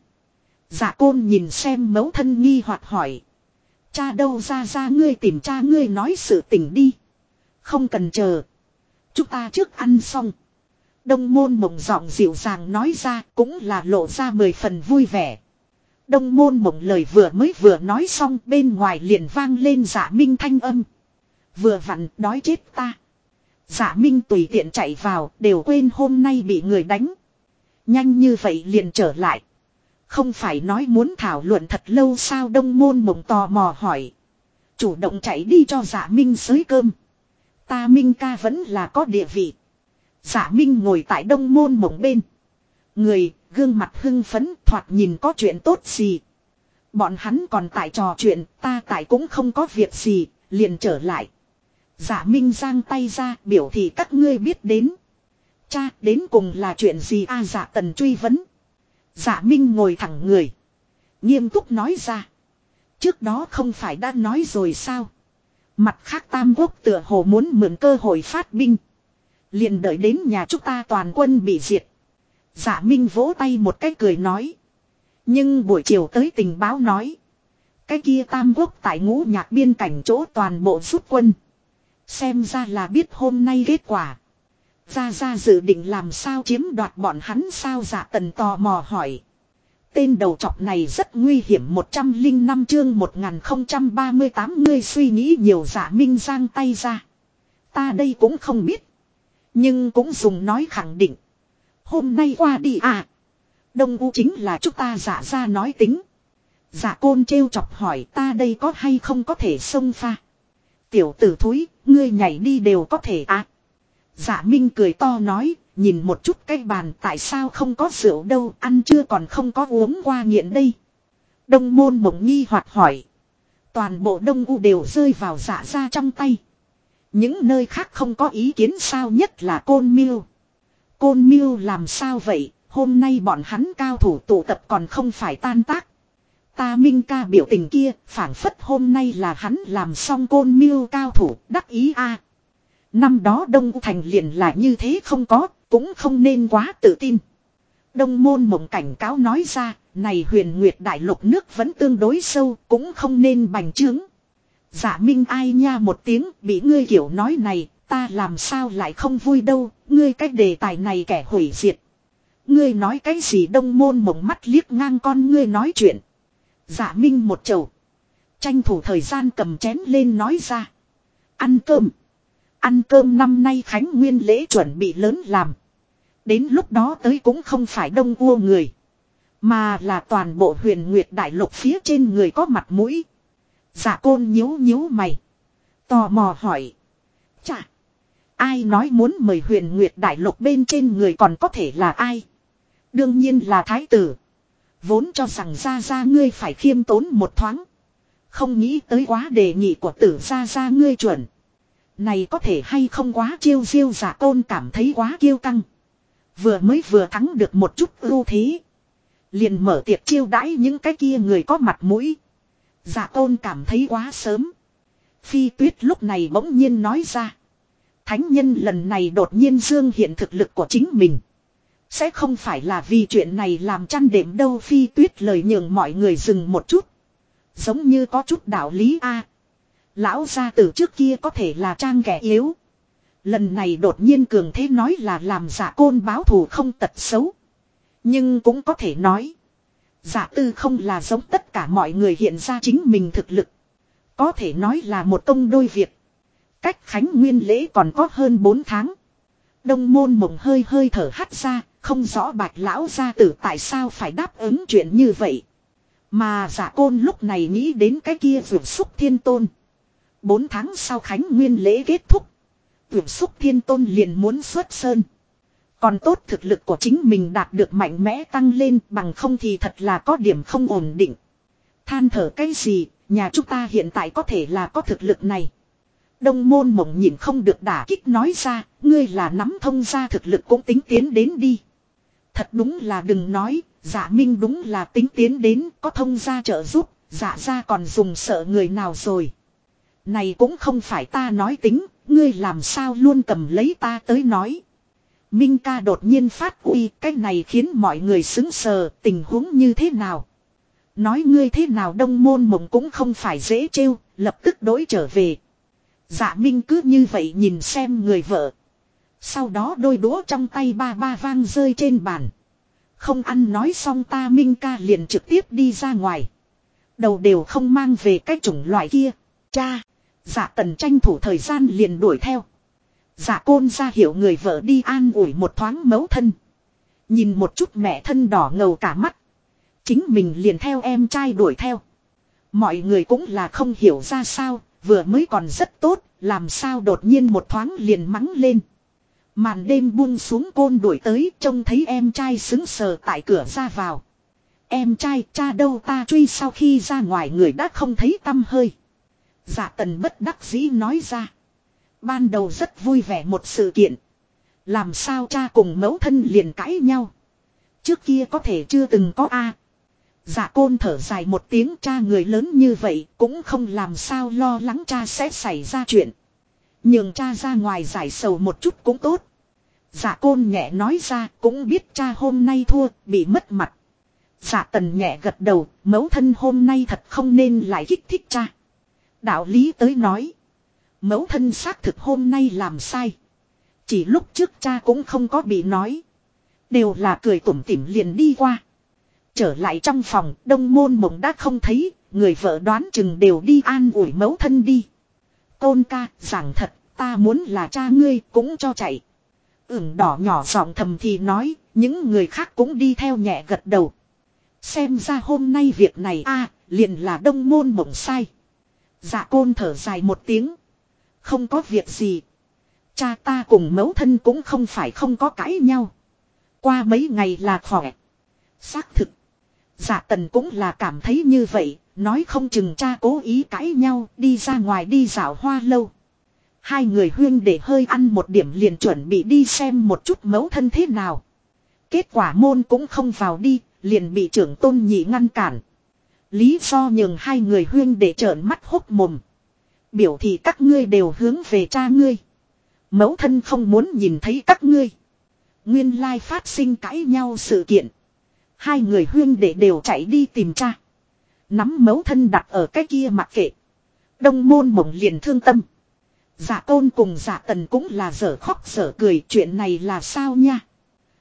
[SPEAKER 1] Dạ côn nhìn xem mẫu thân nghi hoặc hỏi. Cha đâu ra ra ngươi tìm cha ngươi nói sự tình đi. Không cần chờ. Chúng ta trước ăn xong. Đông môn mộng giọng dịu dàng nói ra cũng là lộ ra mười phần vui vẻ. Đông môn mộng lời vừa mới vừa nói xong bên ngoài liền vang lên giả minh thanh âm. Vừa vặn đói chết ta. Giả minh tùy tiện chạy vào, đều quên hôm nay bị người đánh. Nhanh như vậy liền trở lại. Không phải nói muốn thảo luận thật lâu sao đông môn mộng tò mò hỏi. Chủ động chạy đi cho giả minh xới cơm. Ta minh ca vẫn là có địa vị. Giả minh ngồi tại đông môn mộng bên. Người, gương mặt hưng phấn thoạt nhìn có chuyện tốt gì. Bọn hắn còn tại trò chuyện, ta tại cũng không có việc gì, liền trở lại. Giả Minh giang tay ra biểu thị các ngươi biết đến. Cha đến cùng là chuyện gì a à, giả tần truy vấn. Giả Minh ngồi thẳng người. Nghiêm túc nói ra. Trước đó không phải đã nói rồi sao. Mặt khác Tam Quốc tựa hồ muốn mượn cơ hội phát binh liền đợi đến nhà chúng ta toàn quân bị diệt. Dạ Minh vỗ tay một cái cười nói. Nhưng buổi chiều tới tình báo nói. Cái kia Tam Quốc tại ngũ nhạc biên cảnh chỗ toàn bộ rút quân. Xem ra là biết hôm nay kết quả. Ra ra dự định làm sao chiếm đoạt bọn hắn sao dạ tần tò mò hỏi. Tên đầu trọc này rất nguy hiểm 105 chương 1038 ngươi suy nghĩ nhiều giả minh giang tay ra. Ta đây cũng không biết. Nhưng cũng dùng nói khẳng định. Hôm nay qua đi à. Đông U chính là chúng ta giả ra nói tính. Giả côn trêu chọc hỏi ta đây có hay không có thể xông pha. Tiểu tử thúi, ngươi nhảy đi đều có thể à. Giả Minh cười to nói, nhìn một chút cái bàn tại sao không có rượu đâu, ăn chưa còn không có uống qua nghiện đây. Đông môn mộng nghi hoặc hỏi. Toàn bộ đông u đều rơi vào giả ra trong tay. Những nơi khác không có ý kiến sao nhất là côn miêu. Côn miêu làm sao vậy, hôm nay bọn hắn cao thủ tụ tập còn không phải tan tác. Ta minh ca biểu tình kia, phản phất hôm nay là hắn làm xong côn miêu cao thủ, đắc ý a Năm đó Đông Thành liền là như thế không có, cũng không nên quá tự tin. Đông môn mộng cảnh cáo nói ra, này huyền nguyệt đại lục nước vẫn tương đối sâu, cũng không nên bành trướng. Giả dạ minh ai nha một tiếng, bị ngươi kiểu nói này, ta làm sao lại không vui đâu, ngươi cách đề tài này kẻ hủy diệt. Ngươi nói cái gì đông môn mộng mắt liếc ngang con ngươi nói chuyện. Giả dạ minh một chầu. Tranh thủ thời gian cầm chén lên nói ra. Ăn cơm. Ăn cơm năm nay Khánh Nguyên lễ chuẩn bị lớn làm. Đến lúc đó tới cũng không phải đông vua người. Mà là toàn bộ huyền nguyệt đại lục phía trên người có mặt mũi. Dạ côn nhíu nhíu mày. Tò mò hỏi. Chà. Ai nói muốn mời huyền nguyệt đại lục bên trên người còn có thể là ai? Đương nhiên là thái tử. Vốn cho rằng ra ra ngươi phải khiêm tốn một thoáng. Không nghĩ tới quá đề nghị của tử ra ra ngươi chuẩn. Này có thể hay không quá chiêu diêu dạ giả tôn cảm thấy quá kiêu căng. Vừa mới vừa thắng được một chút ưu thế. Liền mở tiệc chiêu đãi những cái kia người có mặt mũi. Giả tôn cảm thấy quá sớm. Phi tuyết lúc này bỗng nhiên nói ra. Thánh nhân lần này đột nhiên dương hiện thực lực của chính mình. Sẽ không phải là vì chuyện này làm chăn đệm đâu phi tuyết lời nhường mọi người dừng một chút. Giống như có chút đạo lý a Lão gia tử trước kia có thể là trang kẻ yếu. Lần này đột nhiên cường thế nói là làm giả côn báo thù không tật xấu. Nhưng cũng có thể nói. Giả tư không là giống tất cả mọi người hiện ra chính mình thực lực. Có thể nói là một công đôi việc. Cách khánh nguyên lễ còn có hơn 4 tháng. Đông môn mộng hơi hơi thở hắt ra, không rõ bạch lão gia tử tại sao phải đáp ứng chuyện như vậy. Mà giả côn lúc này nghĩ đến cái kia vượt xúc thiên tôn. Bốn tháng sau Khánh Nguyên lễ kết thúc. Tuyển xúc thiên tôn liền muốn xuất sơn. Còn tốt thực lực của chính mình đạt được mạnh mẽ tăng lên bằng không thì thật là có điểm không ổn định. Than thở cái gì, nhà chúng ta hiện tại có thể là có thực lực này. Đông môn mộng nhìn không được đả kích nói ra, ngươi là nắm thông ra thực lực cũng tính tiến đến đi. Thật đúng là đừng nói, giả minh đúng là tính tiến đến, có thông ra trợ giúp, dạ giả ra còn dùng sợ người nào rồi. Này cũng không phải ta nói tính, ngươi làm sao luôn cầm lấy ta tới nói. Minh ca đột nhiên phát uy, cái này khiến mọi người xứng sờ, tình huống như thế nào. Nói ngươi thế nào đông môn mộng cũng không phải dễ trêu, lập tức đối trở về. Dạ Minh cứ như vậy nhìn xem người vợ. Sau đó đôi đũa trong tay ba ba vang rơi trên bàn. Không ăn nói xong ta Minh ca liền trực tiếp đi ra ngoài. Đầu đều không mang về cái chủng loại kia. Cha! Dạ tần tranh thủ thời gian liền đuổi theo. Dạ côn ra hiểu người vợ đi an ủi một thoáng mấu thân. Nhìn một chút mẹ thân đỏ ngầu cả mắt. Chính mình liền theo em trai đuổi theo. Mọi người cũng là không hiểu ra sao, vừa mới còn rất tốt, làm sao đột nhiên một thoáng liền mắng lên. Màn đêm buông xuống côn đuổi tới trông thấy em trai xứng sờ tại cửa ra vào. Em trai cha đâu ta truy sau khi ra ngoài người đã không thấy tâm hơi. Dạ tần bất đắc dĩ nói ra. Ban đầu rất vui vẻ một sự kiện. Làm sao cha cùng mẫu thân liền cãi nhau. Trước kia có thể chưa từng có A. Dạ côn thở dài một tiếng, cha người lớn như vậy cũng không làm sao lo lắng cha sẽ xảy ra chuyện. Nhường cha ra ngoài giải sầu một chút cũng tốt. Dạ côn nhẹ nói ra, cũng biết cha hôm nay thua, bị mất mặt. Dạ tần nhẹ gật đầu, mẫu thân hôm nay thật không nên lại kích thích cha. Đạo lý tới nói. Mẫu thân xác thực hôm nay làm sai. Chỉ lúc trước cha cũng không có bị nói. Đều là cười tủm tỉm liền đi qua. Trở lại trong phòng, đông môn mộng đã không thấy, người vợ đoán chừng đều đi an ủi mẫu thân đi. côn ca, giảng thật, ta muốn là cha ngươi cũng cho chạy. Ửng đỏ nhỏ giọng thầm thì nói, những người khác cũng đi theo nhẹ gật đầu. Xem ra hôm nay việc này a liền là đông môn mộng sai. Dạ côn thở dài một tiếng. Không có việc gì. Cha ta cùng mẫu thân cũng không phải không có cãi nhau. Qua mấy ngày là khỏe. Xác thực. giả tần cũng là cảm thấy như vậy, nói không chừng cha cố ý cãi nhau, đi ra ngoài đi dạo hoa lâu. Hai người huyên để hơi ăn một điểm liền chuẩn bị đi xem một chút mẫu thân thế nào. Kết quả môn cũng không vào đi, liền bị trưởng tôn nhị ngăn cản. Lý do nhường hai người huyên để trợn mắt hốc mồm. Biểu thì các ngươi đều hướng về cha ngươi. Mẫu thân không muốn nhìn thấy các ngươi. Nguyên lai phát sinh cãi nhau sự kiện. Hai người huyên để đều chạy đi tìm cha. Nắm mẫu thân đặt ở cái kia mặc kệ. Đông môn mộng liền thương tâm. giả tôn cùng giả tần cũng là dở khóc dở cười chuyện này là sao nha.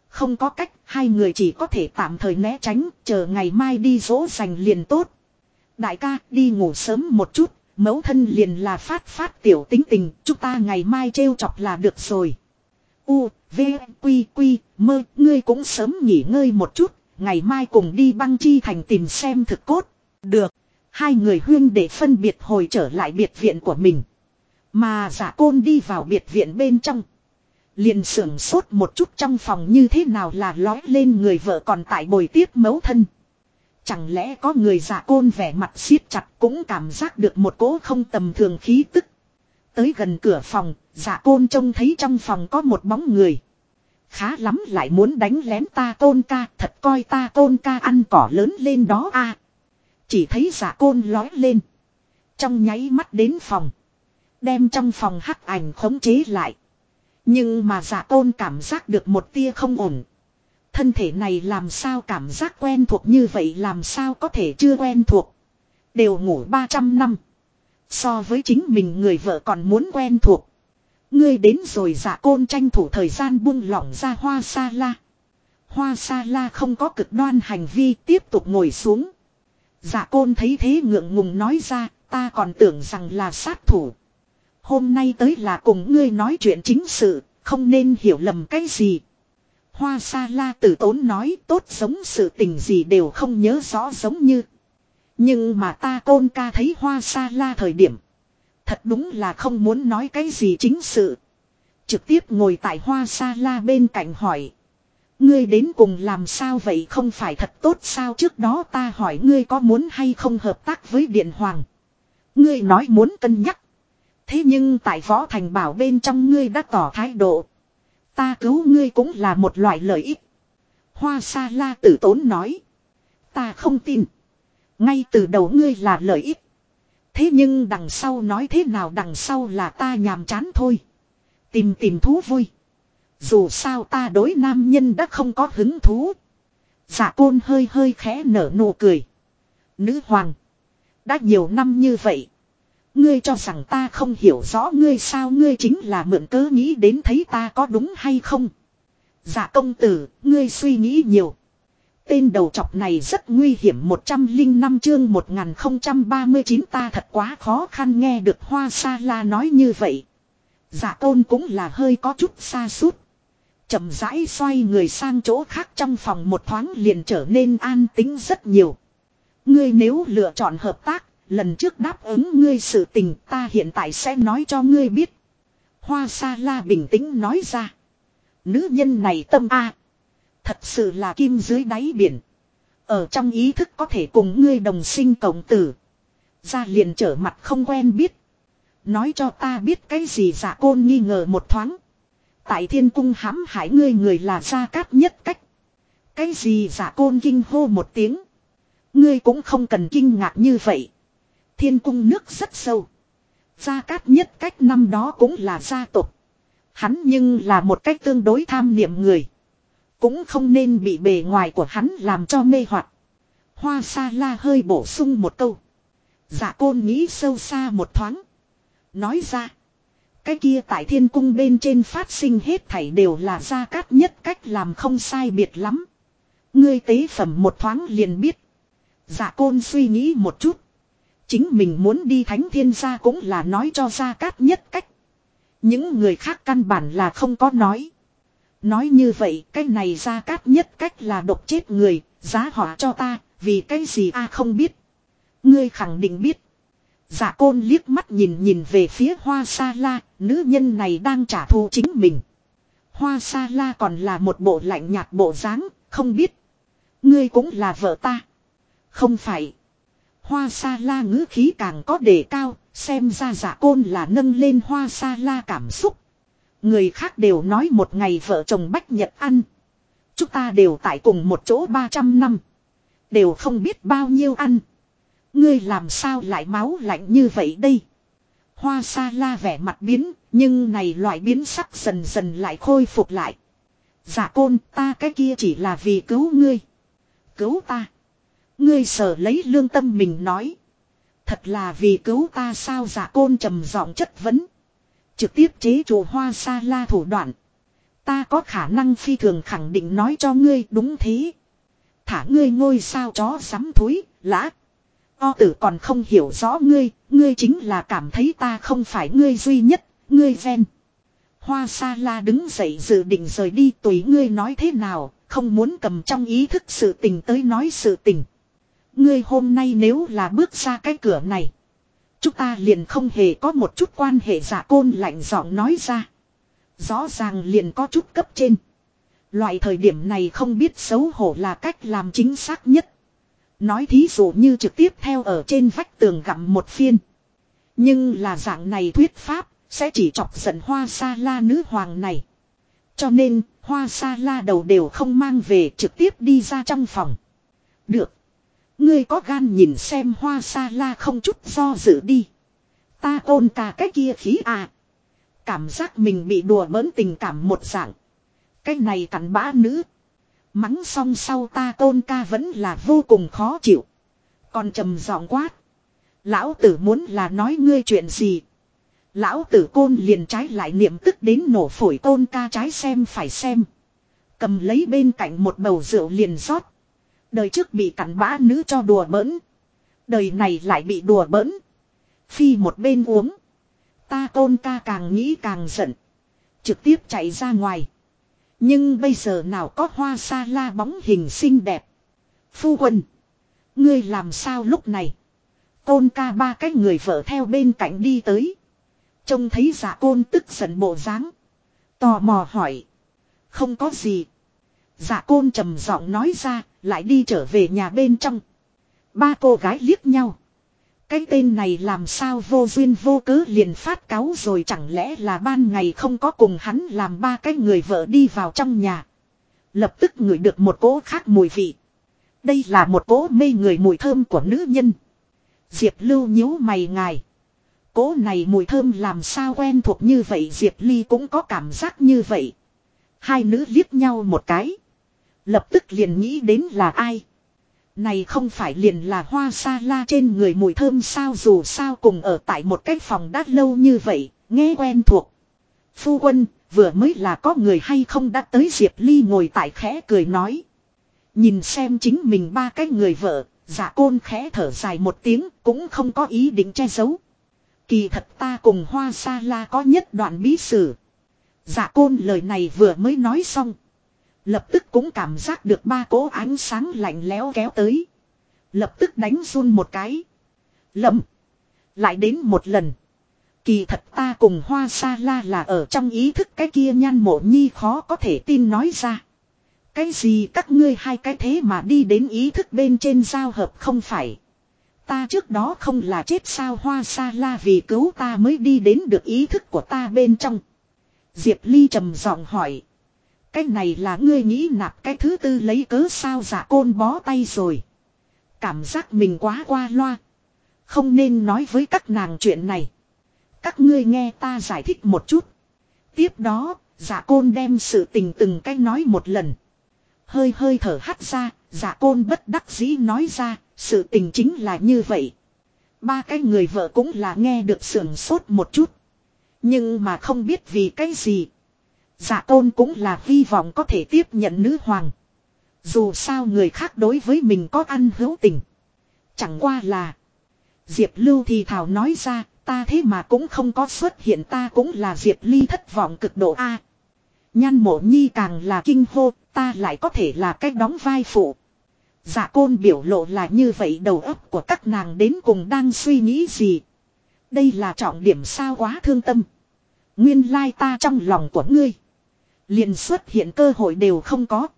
[SPEAKER 1] Không có cách, hai người chỉ có thể tạm thời né tránh, chờ ngày mai đi dỗ dành liền tốt. Đại ca, đi ngủ sớm một chút, mẫu thân liền là phát phát tiểu tính tình, chúng ta ngày mai trêu chọc là được rồi. U, V, Quy, Quy, mơ, ngươi cũng sớm nghỉ ngơi một chút, ngày mai cùng đi băng chi thành tìm xem thực cốt. Được, hai người huyên để phân biệt hồi trở lại biệt viện của mình. Mà giả côn đi vào biệt viện bên trong. Liền sưởng sốt một chút trong phòng như thế nào là lói lên người vợ còn tại bồi tiếp mẫu thân. Chẳng lẽ có người giả côn vẻ mặt siết chặt cũng cảm giác được một cỗ không tầm thường khí tức. Tới gần cửa phòng, giả côn trông thấy trong phòng có một bóng người. Khá lắm lại muốn đánh lén ta tôn ca, thật coi ta tôn ca ăn cỏ lớn lên đó a Chỉ thấy giả côn lói lên. Trong nháy mắt đến phòng. Đem trong phòng hắc ảnh khống chế lại. Nhưng mà giả tôn cảm giác được một tia không ổn. Thân thể này làm sao cảm giác quen thuộc như vậy làm sao có thể chưa quen thuộc. Đều ngủ 300 năm. So với chính mình người vợ còn muốn quen thuộc. Ngươi đến rồi giả côn tranh thủ thời gian buông lỏng ra hoa sa la. Hoa sa la không có cực đoan hành vi tiếp tục ngồi xuống. Giả côn thấy thế ngượng ngùng nói ra ta còn tưởng rằng là sát thủ. Hôm nay tới là cùng ngươi nói chuyện chính sự, không nên hiểu lầm cái gì. Hoa sa la tử tốn nói tốt giống sự tình gì đều không nhớ rõ giống như. Nhưng mà ta côn ca thấy hoa sa la thời điểm. Thật đúng là không muốn nói cái gì chính sự. Trực tiếp ngồi tại hoa sa la bên cạnh hỏi. Ngươi đến cùng làm sao vậy không phải thật tốt sao trước đó ta hỏi ngươi có muốn hay không hợp tác với Điện Hoàng. Ngươi nói muốn cân nhắc. Thế nhưng tại võ thành bảo bên trong ngươi đã tỏ thái độ. Ta cứu ngươi cũng là một loại lợi ích. Hoa sa la tử tốn nói. Ta không tin. Ngay từ đầu ngươi là lợi ích. Thế nhưng đằng sau nói thế nào đằng sau là ta nhàm chán thôi. Tìm tìm thú vui. Dù sao ta đối nam nhân đã không có hứng thú. Giả côn hơi hơi khẽ nở nụ cười. Nữ hoàng. Đã nhiều năm như vậy. Ngươi cho rằng ta không hiểu rõ ngươi sao ngươi chính là mượn cớ nghĩ đến thấy ta có đúng hay không. Dạ công tử, ngươi suy nghĩ nhiều. Tên đầu chọc này rất nguy hiểm 105 chương 1039 ta thật quá khó khăn nghe được Hoa Sa La nói như vậy. Dạ tôn cũng là hơi có chút xa suốt. chậm rãi xoay người sang chỗ khác trong phòng một thoáng liền trở nên an tính rất nhiều. Ngươi nếu lựa chọn hợp tác Lần trước đáp ứng ngươi sự tình ta hiện tại sẽ nói cho ngươi biết. Hoa sa la bình tĩnh nói ra. Nữ nhân này tâm A. Thật sự là kim dưới đáy biển. Ở trong ý thức có thể cùng ngươi đồng sinh cộng tử. Ra liền trở mặt không quen biết. Nói cho ta biết cái gì giả côn nghi ngờ một thoáng. Tại thiên cung hãm hại ngươi người là gia cát nhất cách. Cái gì giả côn kinh hô một tiếng. Ngươi cũng không cần kinh ngạc như vậy. Thiên cung nước rất sâu. Gia Cát nhất cách năm đó cũng là gia tộc. Hắn nhưng là một cách tương đối tham niệm người. Cũng không nên bị bề ngoài của hắn làm cho mê hoặc. Hoa sa la hơi bổ sung một câu. Dạ côn nghĩ sâu xa một thoáng. Nói ra. Cái kia tại thiên cung bên trên phát sinh hết thảy đều là gia cát nhất cách làm không sai biệt lắm. Ngươi tế phẩm một thoáng liền biết. Dạ côn suy nghĩ một chút. Chính mình muốn đi thánh thiên gia cũng là nói cho gia cát nhất cách. Những người khác căn bản là không có nói. Nói như vậy cái này gia cát nhất cách là độc chết người, giá họa cho ta, vì cái gì a không biết. Ngươi khẳng định biết. giả côn liếc mắt nhìn nhìn về phía hoa sa la, nữ nhân này đang trả thù chính mình. Hoa sa la còn là một bộ lạnh nhạt bộ dáng, không biết. Ngươi cũng là vợ ta. Không phải. Hoa sa la ngữ khí càng có đề cao, xem ra giả côn là nâng lên hoa sa la cảm xúc. Người khác đều nói một ngày vợ chồng bách nhật ăn. Chúng ta đều tại cùng một chỗ 300 năm. Đều không biết bao nhiêu ăn. Ngươi làm sao lại máu lạnh như vậy đây? Hoa sa la vẻ mặt biến, nhưng này loại biến sắc dần dần lại khôi phục lại. Giả côn ta cái kia chỉ là vì cứu ngươi. Cứu ta. Ngươi sở lấy lương tâm mình nói. Thật là vì cứu ta sao giả côn trầm giọng chất vấn. Trực tiếp chế chủ hoa sa la thủ đoạn. Ta có khả năng phi thường khẳng định nói cho ngươi đúng thế. Thả ngươi ngôi sao chó sắm thúi, lã. O tử còn không hiểu rõ ngươi, ngươi chính là cảm thấy ta không phải ngươi duy nhất, ngươi ven. Hoa sa la đứng dậy dự định rời đi tùy ngươi nói thế nào, không muốn cầm trong ý thức sự tình tới nói sự tình. Ngươi hôm nay nếu là bước ra cái cửa này. Chúng ta liền không hề có một chút quan hệ giả côn lạnh giọng nói ra. Rõ ràng liền có chút cấp trên. Loại thời điểm này không biết xấu hổ là cách làm chính xác nhất. Nói thí dụ như trực tiếp theo ở trên vách tường gặm một phiên. Nhưng là dạng này thuyết pháp, sẽ chỉ chọc giận hoa sa la nữ hoàng này. Cho nên, hoa sa la đầu đều không mang về trực tiếp đi ra trong phòng. Được. Ngươi có gan nhìn xem hoa sa la không chút do dự đi. Ta ôn cả cái kia khí à. Cảm giác mình bị đùa bỡn tình cảm một dạng. Cái này cắn bã nữ. Mắng xong sau ta tôn ca vẫn là vô cùng khó chịu. Còn trầm giọng quát. Lão tử muốn là nói ngươi chuyện gì. Lão tử côn liền trái lại niệm tức đến nổ phổi tôn ca trái xem phải xem. Cầm lấy bên cạnh một bầu rượu liền rót. Đời trước bị cặn bã nữ cho đùa bỡn. Đời này lại bị đùa bỡn. Phi một bên uống. Ta tôn ca càng nghĩ càng giận. Trực tiếp chạy ra ngoài. Nhưng bây giờ nào có hoa sa la bóng hình xinh đẹp. Phu quân. Ngươi làm sao lúc này. Côn ca ba cái người vợ theo bên cạnh đi tới. Trông thấy giả côn tức giận bộ dáng Tò mò hỏi. Không có gì. Giả côn trầm giọng nói ra, lại đi trở về nhà bên trong. Ba cô gái liếc nhau. Cái tên này làm sao vô duyên vô cớ liền phát cáo rồi chẳng lẽ là ban ngày không có cùng hắn làm ba cái người vợ đi vào trong nhà. Lập tức ngửi được một cỗ khác mùi vị. Đây là một cỗ mê người mùi thơm của nữ nhân. Diệp lưu nhíu mày ngài. Cỗ này mùi thơm làm sao quen thuộc như vậy Diệp ly cũng có cảm giác như vậy. Hai nữ liếc nhau một cái. Lập tức liền nghĩ đến là ai. Này không phải liền là hoa sa la trên người mùi thơm sao dù sao cùng ở tại một cái phòng đã lâu như vậy, nghe quen thuộc. Phu quân, vừa mới là có người hay không đã tới Diệp Ly ngồi tại khẽ cười nói. Nhìn xem chính mình ba cái người vợ, giả côn khẽ thở dài một tiếng cũng không có ý định che giấu. Kỳ thật ta cùng hoa sa la có nhất đoạn bí sử. Giả côn lời này vừa mới nói xong. Lập tức cũng cảm giác được ba cỗ ánh sáng lạnh lẽo kéo tới. Lập tức đánh run một cái. Lầm. Lại đến một lần. Kỳ thật ta cùng hoa sa la là ở trong ý thức cái kia nhan mộ nhi khó có thể tin nói ra. Cái gì các ngươi hai cái thế mà đi đến ý thức bên trên giao hợp không phải. Ta trước đó không là chết sao hoa sa la vì cứu ta mới đi đến được ý thức của ta bên trong. Diệp Ly trầm giọng hỏi. Cái này là ngươi nghĩ nạp cái thứ tư lấy cớ sao giả côn bó tay rồi. Cảm giác mình quá qua loa. Không nên nói với các nàng chuyện này. Các ngươi nghe ta giải thích một chút. Tiếp đó, giả côn đem sự tình từng cách nói một lần. Hơi hơi thở hắt ra, giả côn bất đắc dĩ nói ra, sự tình chính là như vậy. Ba cái người vợ cũng là nghe được sưởng sốt một chút. Nhưng mà không biết vì cái gì. Giả tôn cũng là hy vọng có thể tiếp nhận nữ hoàng. Dù sao người khác đối với mình có ăn hữu tình. Chẳng qua là. Diệp Lưu thì thảo nói ra, ta thế mà cũng không có xuất hiện ta cũng là Diệp Ly thất vọng cực độ A. Nhan mộ nhi càng là kinh hô, ta lại có thể là cách đóng vai phụ. Dạ côn biểu lộ là như vậy đầu óc của các nàng đến cùng đang suy nghĩ gì. Đây là trọng điểm sao quá thương tâm. Nguyên lai ta trong lòng của ngươi liền xuất hiện cơ hội đều không có.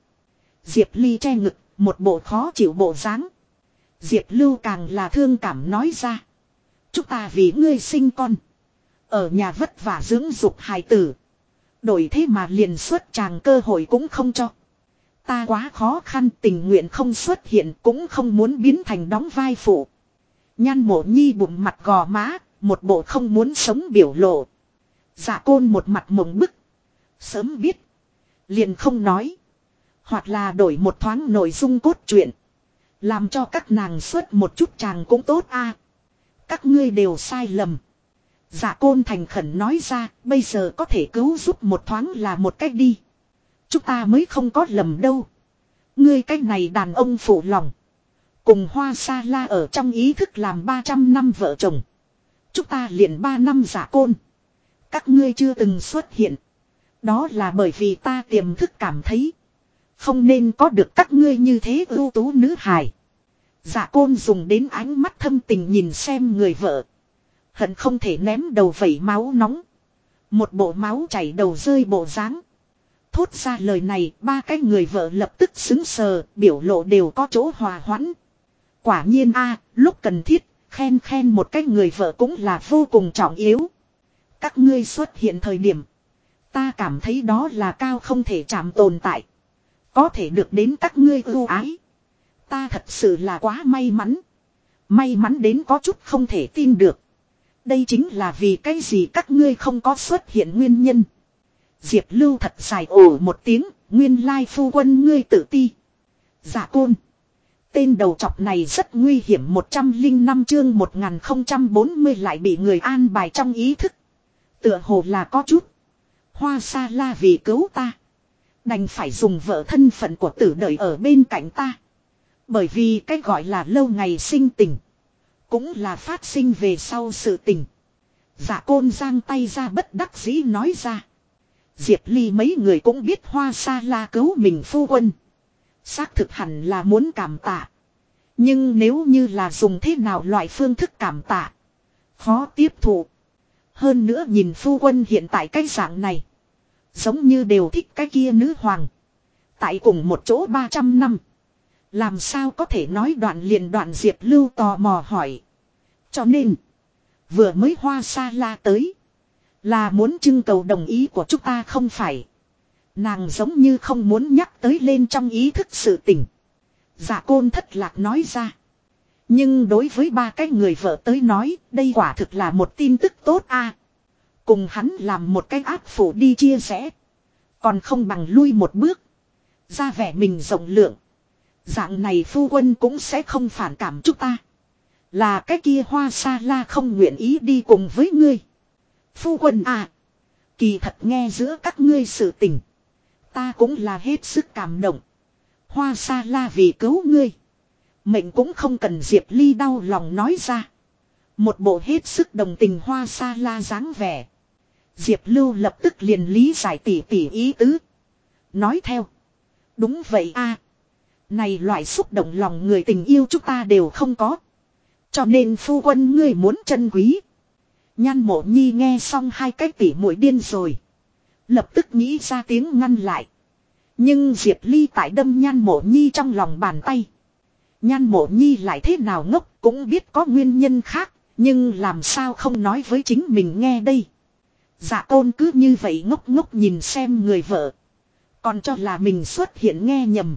[SPEAKER 1] Diệp Ly che ngực, một bộ khó chịu bộ dáng. Diệp Lưu càng là thương cảm nói ra. Chúng ta vì ngươi sinh con. Ở nhà vất vả dưỡng dục hài tử. Đổi thế mà liền xuất chàng cơ hội cũng không cho. Ta quá khó khăn tình nguyện không xuất hiện cũng không muốn biến thành đóng vai phụ. Nhan mộ nhi bụng mặt gò má, một bộ không muốn sống biểu lộ. Dạ côn một mặt mộng bức. Sớm biết. Liền không nói. Hoặc là đổi một thoáng nội dung cốt truyện. Làm cho các nàng xuất một chút chàng cũng tốt a. Các ngươi đều sai lầm. giả côn thành khẩn nói ra, bây giờ có thể cứu giúp một thoáng là một cách đi. Chúng ta mới không có lầm đâu. Ngươi cách này đàn ông phụ lòng. Cùng hoa sa la ở trong ý thức làm 300 năm vợ chồng. Chúng ta liền 3 năm giả côn. Các ngươi chưa từng xuất hiện. Đó là bởi vì ta tiềm thức cảm thấy. Không nên có được các ngươi như thế ưu tú nữ hài. Dạ côn dùng đến ánh mắt thâm tình nhìn xem người vợ. Hận không thể ném đầu vẩy máu nóng. Một bộ máu chảy đầu rơi bộ dáng Thốt ra lời này, ba cái người vợ lập tức xứng sờ, biểu lộ đều có chỗ hòa hoãn. Quả nhiên a, lúc cần thiết, khen khen một cái người vợ cũng là vô cùng trọng yếu. Các ngươi xuất hiện thời điểm. Ta cảm thấy đó là cao không thể chạm tồn tại. Có thể được đến các ngươi ưu ái. Ta thật sự là quá may mắn. May mắn đến có chút không thể tin được. Đây chính là vì cái gì các ngươi không có xuất hiện nguyên nhân. Diệp Lưu thật dài ồ một tiếng, nguyên lai phu quân ngươi tự ti. Giả côn. Tên đầu chọc này rất nguy hiểm 105 chương 1040 lại bị người an bài trong ý thức. Tựa hồ là có chút. Hoa sa la vì cứu ta. Đành phải dùng vợ thân phận của tử đợi ở bên cạnh ta. Bởi vì cái gọi là lâu ngày sinh tình. Cũng là phát sinh về sau sự tình. Giả côn giang tay ra bất đắc dĩ nói ra. Diệp Ly mấy người cũng biết hoa sa la cứu mình phu quân. Xác thực hẳn là muốn cảm tạ. Nhưng nếu như là dùng thế nào loại phương thức cảm tạ. Khó tiếp thụ. Hơn nữa nhìn phu quân hiện tại cái dạng này. Giống như đều thích cái kia nữ hoàng. Tại cùng một chỗ 300 năm. Làm sao có thể nói đoạn liền đoạn Diệp Lưu tò mò hỏi. Cho nên. Vừa mới hoa sa la tới. Là muốn trưng cầu đồng ý của chúng ta không phải. Nàng giống như không muốn nhắc tới lên trong ý thức sự tình. Dạ côn thất lạc nói ra. Nhưng đối với ba cái người vợ tới nói, đây quả thực là một tin tức tốt a. Cùng hắn làm một cái áp phủ đi chia sẻ. Còn không bằng lui một bước. Ra vẻ mình rộng lượng. Dạng này phu quân cũng sẽ không phản cảm chúng ta. Là cái kia hoa sa la không nguyện ý đi cùng với ngươi. Phu quân à. Kỳ thật nghe giữa các ngươi sự tình. Ta cũng là hết sức cảm động. Hoa sa la vì cứu ngươi. Mệnh cũng không cần Diệp Ly đau lòng nói ra. Một bộ hết sức đồng tình hoa sa la dáng vẻ. Diệp Lưu lập tức liền lý giải tỉ tỉ ý tứ. Nói theo. Đúng vậy a Này loại xúc động lòng người tình yêu chúng ta đều không có. Cho nên phu quân ngươi muốn chân quý. Nhan mộ nhi nghe xong hai cái tỉ mũi điên rồi. Lập tức nghĩ ra tiếng ngăn lại. Nhưng Diệp Ly tại đâm nhan mộ nhi trong lòng bàn tay. Nhan mộ nhi lại thế nào ngốc cũng biết có nguyên nhân khác. Nhưng làm sao không nói với chính mình nghe đây. Dạ tôn cứ như vậy ngốc ngốc nhìn xem người vợ. Còn cho là mình xuất hiện nghe nhầm.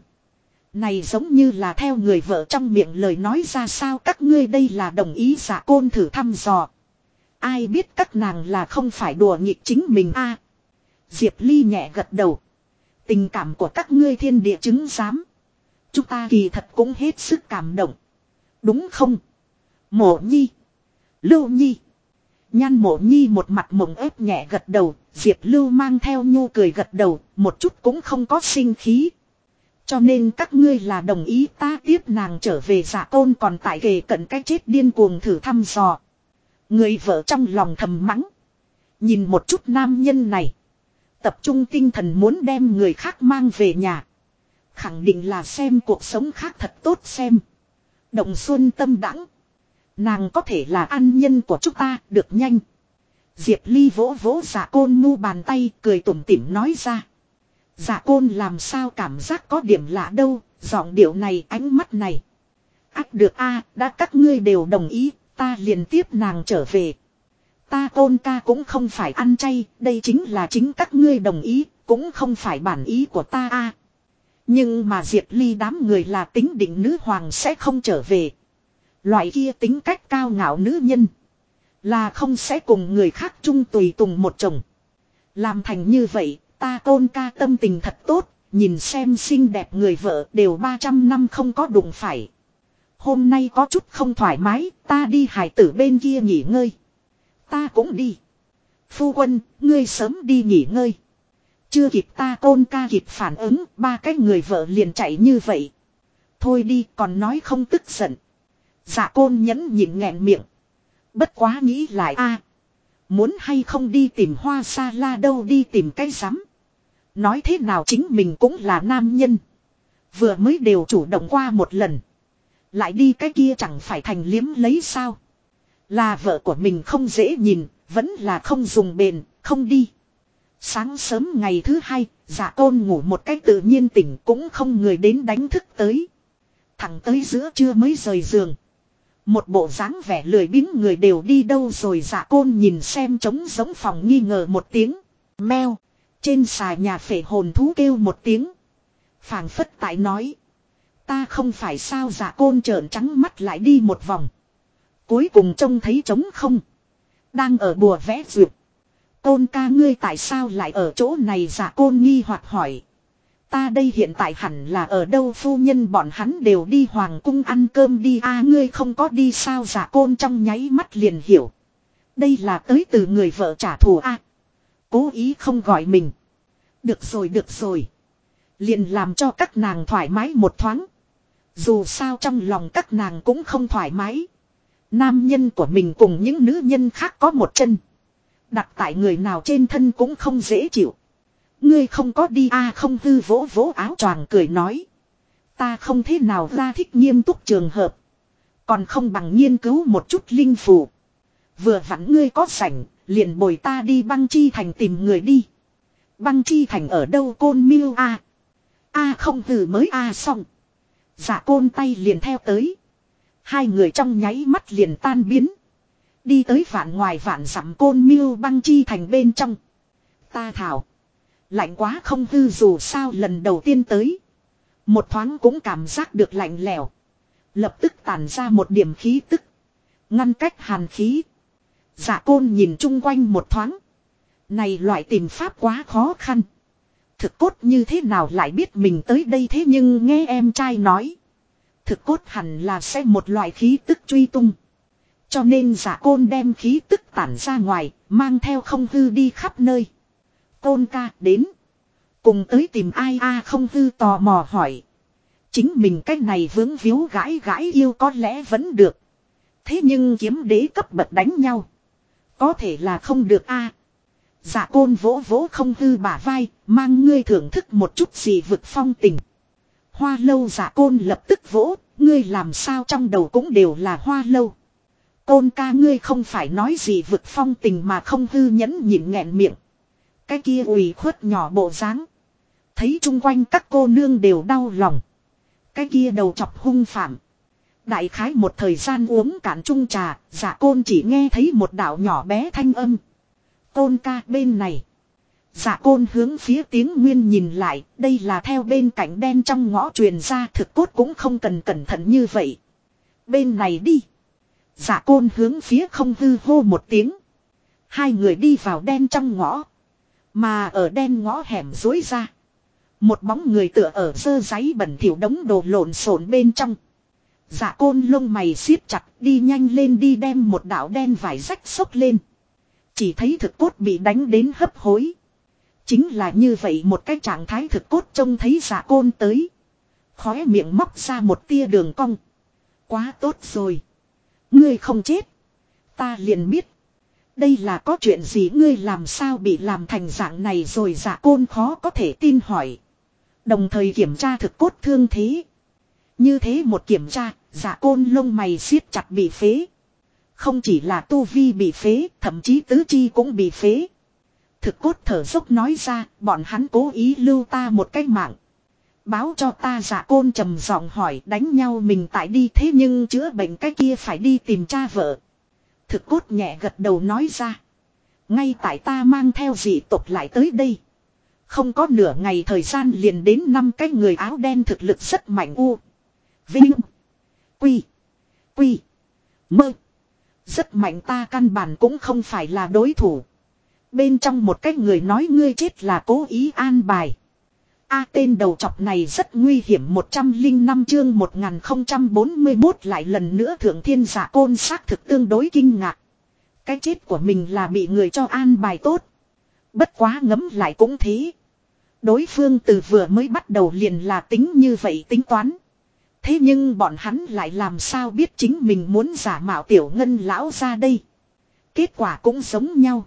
[SPEAKER 1] Này giống như là theo người vợ trong miệng lời nói ra sao các ngươi đây là đồng ý giả côn thử thăm dò. Ai biết các nàng là không phải đùa nghịch chính mình a Diệp Ly nhẹ gật đầu. Tình cảm của các ngươi thiên địa chứng giám. Chúng ta kỳ thật cũng hết sức cảm động. Đúng không? Mộ nhi. Lưu nhi. Nhan mộ nhi một mặt mộng ép nhẹ gật đầu. Diệp Lưu mang theo nhu cười gật đầu. Một chút cũng không có sinh khí. Cho nên các ngươi là đồng ý ta tiếp nàng trở về giả tôn còn tại kề cận cái chết điên cuồng thử thăm dò. Người vợ trong lòng thầm mắng. Nhìn một chút nam nhân này. Tập trung tinh thần muốn đem người khác mang về nhà. Khẳng định là xem cuộc sống khác thật tốt xem. Động xuân tâm đẳng. Nàng có thể là an nhân của chúng ta được nhanh. Diệp Ly vỗ vỗ giả côn mu bàn tay cười tủm tỉm nói ra. Giả côn làm sao cảm giác có điểm lạ đâu, giọng điệu này ánh mắt này. Ác được a đã các ngươi đều đồng ý, ta liền tiếp nàng trở về. Ta côn ca cũng không phải ăn chay, đây chính là chính các ngươi đồng ý, cũng không phải bản ý của ta a. Nhưng mà Diệp Ly đám người là tính định nữ hoàng sẽ không trở về. Loại kia tính cách cao ngạo nữ nhân. Là không sẽ cùng người khác chung tùy tùng một chồng. Làm thành như vậy, ta tôn ca tâm tình thật tốt, nhìn xem xinh đẹp người vợ đều 300 năm không có đụng phải. Hôm nay có chút không thoải mái, ta đi hải tử bên kia nghỉ ngơi. Ta cũng đi. Phu quân, ngươi sớm đi nghỉ ngơi. Chưa kịp ta tôn ca kịp phản ứng, ba cái người vợ liền chạy như vậy. Thôi đi, còn nói không tức giận. Dạ côn nhẫn nhịn nghẹn miệng. Bất quá nghĩ lại a Muốn hay không đi tìm hoa sa la đâu đi tìm cái rắm Nói thế nào chính mình cũng là nam nhân. Vừa mới đều chủ động qua một lần. Lại đi cái kia chẳng phải thành liếm lấy sao. Là vợ của mình không dễ nhìn, vẫn là không dùng bền, không đi. Sáng sớm ngày thứ hai, dạ giả tôn ngủ một cách tự nhiên tỉnh cũng không người đến đánh thức tới. Thẳng tới giữa trưa mới rời giường. Một bộ dáng vẻ lười biếng người đều đi đâu rồi dạ côn nhìn xem trống giống phòng nghi ngờ một tiếng. Mèo. Trên xà nhà phể hồn thú kêu một tiếng. phảng phất tại nói. Ta không phải sao dạ côn trợn trắng mắt lại đi một vòng. Cuối cùng trông thấy trống không. Đang ở bùa vẽ duyệt. Côn ca ngươi tại sao lại ở chỗ này dạ côn nghi hoặc hỏi. Ta đây hiện tại hẳn là ở đâu phu nhân bọn hắn đều đi hoàng cung ăn cơm đi a, ngươi không có đi sao giả côn trong nháy mắt liền hiểu. Đây là tới từ người vợ trả thù a Cố ý không gọi mình. Được rồi được rồi. Liền làm cho các nàng thoải mái một thoáng. Dù sao trong lòng các nàng cũng không thoải mái. Nam nhân của mình cùng những nữ nhân khác có một chân. Đặt tại người nào trên thân cũng không dễ chịu. Ngươi không có đi a không hư vỗ vỗ áo choàng cười nói. Ta không thế nào ra thích nghiêm túc trường hợp. Còn không bằng nghiên cứu một chút linh phù. Vừa vặn ngươi có sảnh, liền bồi ta đi băng chi thành tìm người đi. Băng chi thành ở đâu côn miêu a A không hừ mới a xong. Giả côn tay liền theo tới. Hai người trong nháy mắt liền tan biến. Đi tới vạn ngoài vạn dặm côn miêu băng chi thành bên trong. Ta thảo. Lạnh quá không hư dù sao lần đầu tiên tới. Một thoáng cũng cảm giác được lạnh lẽo. Lập tức tản ra một điểm khí tức. Ngăn cách hàn khí. Giả côn nhìn chung quanh một thoáng. Này loại tìm pháp quá khó khăn. Thực cốt như thế nào lại biết mình tới đây thế nhưng nghe em trai nói. Thực cốt hẳn là sẽ một loại khí tức truy tung. Cho nên giả côn đem khí tức tản ra ngoài, mang theo không hư đi khắp nơi. Côn ca đến. Cùng tới tìm ai a không hư tò mò hỏi. Chính mình cách này vướng víu gãi gãi yêu có lẽ vẫn được. Thế nhưng kiếm đế cấp bậc đánh nhau. Có thể là không được a dạ côn vỗ vỗ không hư bả vai, mang ngươi thưởng thức một chút gì vực phong tình. Hoa lâu dạ côn lập tức vỗ, ngươi làm sao trong đầu cũng đều là hoa lâu. Côn ca ngươi không phải nói gì vực phong tình mà không hư nhẫn nhịn nghẹn miệng. Cái kia ủy khuất nhỏ bộ dáng Thấy chung quanh các cô nương đều đau lòng. Cái kia đầu chọc hung phạm. Đại khái một thời gian uống cạn chung trà, giả côn chỉ nghe thấy một đạo nhỏ bé thanh âm. Côn ca bên này. Giả côn hướng phía tiếng nguyên nhìn lại, đây là theo bên cạnh đen trong ngõ truyền ra thực cốt cũng không cần cẩn thận như vậy. Bên này đi. Giả côn hướng phía không hư hô một tiếng. Hai người đi vào đen trong ngõ. Mà ở đen ngõ hẻm dối ra. Một bóng người tựa ở sơ giấy bẩn thỉu đống đồ lộn xộn bên trong. Dạ côn lông mày siết chặt đi nhanh lên đi đem một đạo đen vải rách sốc lên. Chỉ thấy thực cốt bị đánh đến hấp hối. Chính là như vậy một cái trạng thái thực cốt trông thấy dạ côn tới. Khóe miệng móc ra một tia đường cong. Quá tốt rồi. Ngươi không chết. Ta liền biết. Đây là có chuyện gì ngươi làm sao bị làm thành dạng này rồi dạ côn khó có thể tin hỏi. Đồng thời kiểm tra thực cốt thương thế. Như thế một kiểm tra, dạ côn lông mày siết chặt bị phế. Không chỉ là tu vi bị phế, thậm chí tứ chi cũng bị phế. Thực cốt thở dốc nói ra, bọn hắn cố ý lưu ta một cái mạng. Báo cho ta dạ côn trầm giọng hỏi đánh nhau mình tại đi thế nhưng chữa bệnh cái kia phải đi tìm cha vợ. Thực cốt nhẹ gật đầu nói ra. Ngay tại ta mang theo dị tộc lại tới đây. Không có nửa ngày thời gian liền đến năm cái người áo đen thực lực rất mạnh u. Vinh. Quy. Quy. Mơ. Rất mạnh ta căn bản cũng không phải là đối thủ. Bên trong một cái người nói ngươi chết là cố ý an bài. A tên đầu chọc này rất nguy hiểm 105 chương 1041 lại lần nữa thượng thiên giả côn xác thực tương đối kinh ngạc. Cái chết của mình là bị người cho an bài tốt. Bất quá ngấm lại cũng thế. Đối phương từ vừa mới bắt đầu liền là tính như vậy tính toán. Thế nhưng bọn hắn lại làm sao biết chính mình muốn giả mạo tiểu ngân lão ra đây. Kết quả cũng giống nhau.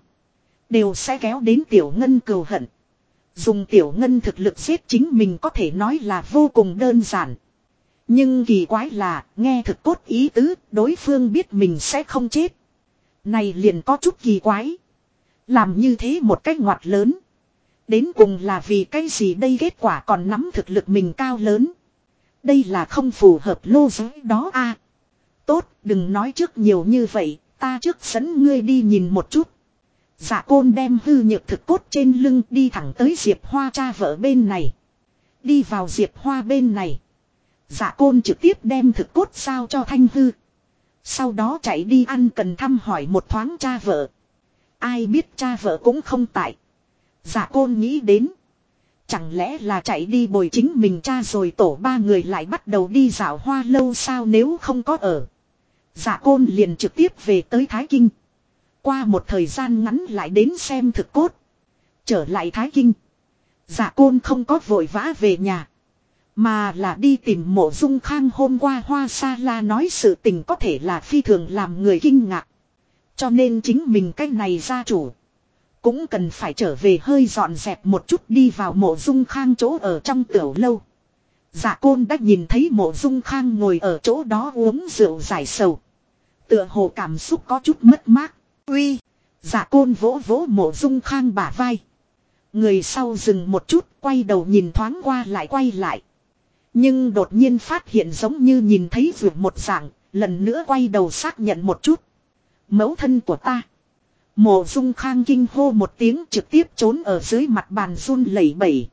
[SPEAKER 1] Đều sẽ kéo đến tiểu ngân cầu hận. Dùng tiểu ngân thực lực giết chính mình có thể nói là vô cùng đơn giản. Nhưng kỳ quái là, nghe thực cốt ý tứ, đối phương biết mình sẽ không chết. Này liền có chút kỳ quái. Làm như thế một cách ngoặt lớn. Đến cùng là vì cái gì đây kết quả còn nắm thực lực mình cao lớn. Đây là không phù hợp lô giới đó a Tốt, đừng nói trước nhiều như vậy, ta trước dẫn ngươi đi nhìn một chút. Dạ côn đem hư nhược thực cốt trên lưng đi thẳng tới Diệp Hoa cha vợ bên này. Đi vào Diệp Hoa bên này. Dạ côn trực tiếp đem thực cốt sao cho thanh hư. Sau đó chạy đi ăn cần thăm hỏi một thoáng cha vợ. Ai biết cha vợ cũng không tại. Dạ côn nghĩ đến. Chẳng lẽ là chạy đi bồi chính mình cha rồi tổ ba người lại bắt đầu đi dạo hoa lâu sao nếu không có ở. Dạ côn liền trực tiếp về tới Thái Kinh. Qua một thời gian ngắn lại đến xem thực cốt. Trở lại Thái Kinh. giả côn không có vội vã về nhà. Mà là đi tìm mộ dung khang hôm qua hoa sa la nói sự tình có thể là phi thường làm người kinh ngạc. Cho nên chính mình cách này gia chủ. Cũng cần phải trở về hơi dọn dẹp một chút đi vào mộ dung khang chỗ ở trong tiểu lâu. Dạ côn đã nhìn thấy mộ dung khang ngồi ở chỗ đó uống rượu giải sầu. Tựa hồ cảm xúc có chút mất mát. Uy. Dạ côn vỗ vỗ mộ dung khang bả vai. Người sau dừng một chút quay đầu nhìn thoáng qua lại quay lại. Nhưng đột nhiên phát hiện giống như nhìn thấy vượt một dạng, lần nữa quay đầu xác nhận một chút. Mẫu thân của ta. Mộ dung khang kinh hô một tiếng trực tiếp trốn ở dưới mặt bàn run lẩy bẩy.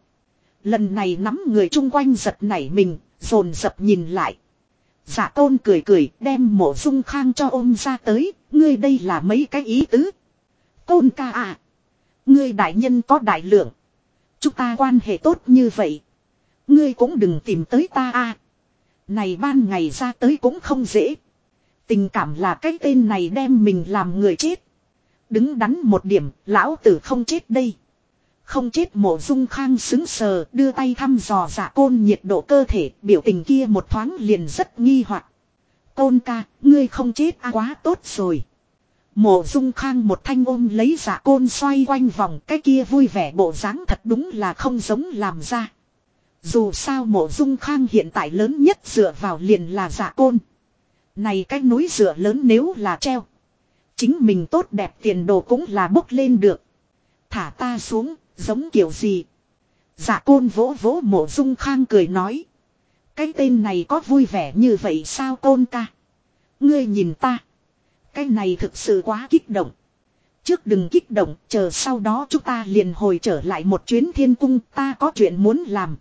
[SPEAKER 1] Lần này nắm người chung quanh giật nảy mình, rồn dập nhìn lại. Giả tôn cười cười đem mộ dung khang cho ôm ra tới, ngươi đây là mấy cái ý tứ. Tôn ca à. Ngươi đại nhân có đại lượng. Chúng ta quan hệ tốt như vậy. Ngươi cũng đừng tìm tới ta à. Này ban ngày ra tới cũng không dễ. Tình cảm là cái tên này đem mình làm người chết. Đứng đắn một điểm, lão tử không chết đây. Không chết mộ dung khang xứng sờ, đưa tay thăm dò dạ côn nhiệt độ cơ thể, biểu tình kia một thoáng liền rất nghi hoặc. Côn ca, ngươi không chết à quá tốt rồi. Mộ dung khang một thanh ôm lấy dạ côn xoay quanh vòng cái kia vui vẻ bộ dáng thật đúng là không giống làm ra. Dù sao mộ dung khang hiện tại lớn nhất dựa vào liền là dạ côn. Này cái núi dựa lớn nếu là treo. Chính mình tốt đẹp tiền đồ cũng là bốc lên được. Thả ta xuống, giống kiểu gì. Dạ côn vỗ vỗ mộ dung khang cười nói. Cái tên này có vui vẻ như vậy sao côn ca. Ngươi nhìn ta. Cái này thực sự quá kích động. Trước đừng kích động, chờ sau đó chúng ta liền hồi trở lại một chuyến thiên cung, ta có chuyện muốn làm.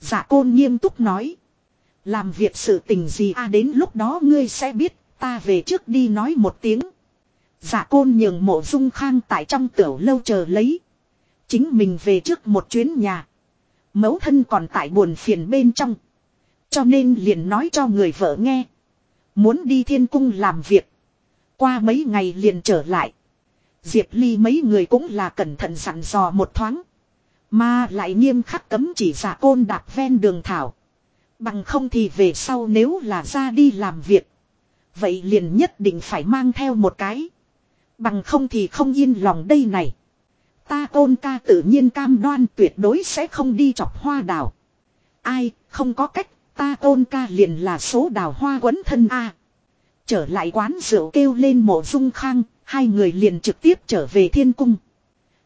[SPEAKER 1] Dạ côn nghiêm túc nói. Làm việc sự tình gì a à, đến lúc đó ngươi sẽ biết, ta về trước đi nói một tiếng. Dạ côn nhường mộ dung khang tại trong tiểu lâu chờ lấy. Chính mình về trước một chuyến nhà. Mẫu thân còn tại buồn phiền bên trong. Cho nên liền nói cho người vợ nghe. Muốn đi thiên cung làm việc. Qua mấy ngày liền trở lại. Diệp Ly mấy người cũng là cẩn thận sẵn dò một thoáng. Mà lại nghiêm khắc cấm chỉ giả côn đạp ven đường thảo. Bằng không thì về sau nếu là ra đi làm việc. Vậy liền nhất định phải mang theo một cái. Bằng không thì không yên lòng đây này. Ta côn ca tự nhiên cam đoan tuyệt đối sẽ không đi chọc hoa đào. Ai, không có cách, ta côn ca liền là số đào hoa quấn thân A. Trở lại quán rượu kêu lên mộ dung khang, hai người liền trực tiếp trở về thiên cung.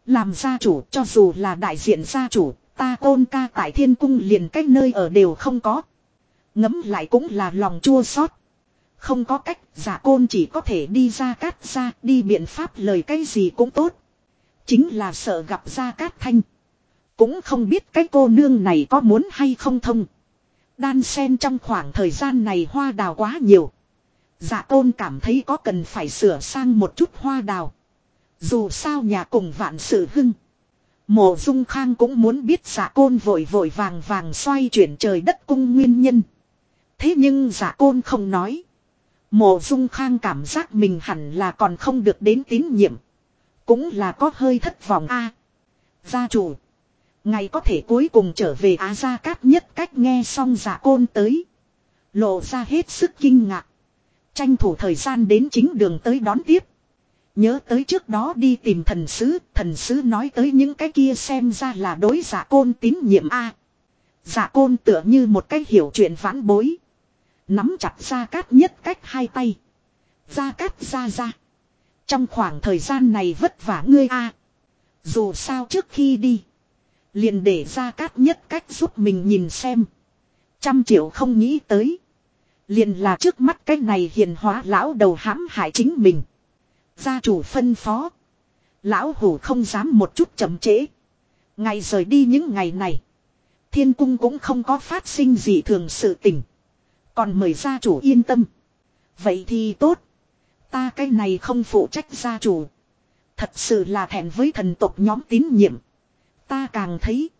[SPEAKER 1] Làm gia chủ cho dù là đại diện gia chủ, ta côn ca tại thiên cung liền cách nơi ở đều không có. Ngấm lại cũng là lòng chua xót. Không có cách, giả côn chỉ có thể đi ra cát ra, đi biện pháp lời cái gì cũng tốt. Chính là sợ gặp ra cát thanh. Cũng không biết cái cô nương này có muốn hay không thông. Đan sen trong khoảng thời gian này hoa đào quá nhiều. Dạ tôn cảm thấy có cần phải sửa sang một chút hoa đào. Dù sao nhà cùng vạn sự hưng. Mộ dung khang cũng muốn biết dạ côn vội vội vàng vàng xoay chuyển trời đất cung nguyên nhân. Thế nhưng dạ côn không nói. Mộ dung khang cảm giác mình hẳn là còn không được đến tín nhiệm. Cũng là có hơi thất vọng a Gia chủ. Ngày có thể cuối cùng trở về Á Gia Cát nhất cách nghe xong giả côn tới. Lộ ra hết sức kinh ngạc. Tranh thủ thời gian đến chính đường tới đón tiếp. Nhớ tới trước đó đi tìm thần sứ, thần sứ nói tới những cái kia xem ra là đối giả côn tín nhiệm A. Giả côn tựa như một cái hiểu chuyện vãn bối. Nắm chặt ra cát nhất cách hai tay. Ra cát ra ra. Trong khoảng thời gian này vất vả ngươi a. Dù sao trước khi đi. Liền để ra cát nhất cách giúp mình nhìn xem. Trăm triệu không nghĩ tới. Liền là trước mắt cái này hiền hóa lão đầu hãm hại chính mình. Gia chủ phân phó. Lão hủ không dám một chút chậm trễ. Ngày rời đi những ngày này. Thiên cung cũng không có phát sinh gì thường sự tình. Còn mời gia chủ yên tâm. Vậy thì tốt. Ta cái này không phụ trách gia chủ. Thật sự là thẹn với thần tộc nhóm tín nhiệm. Ta càng thấy.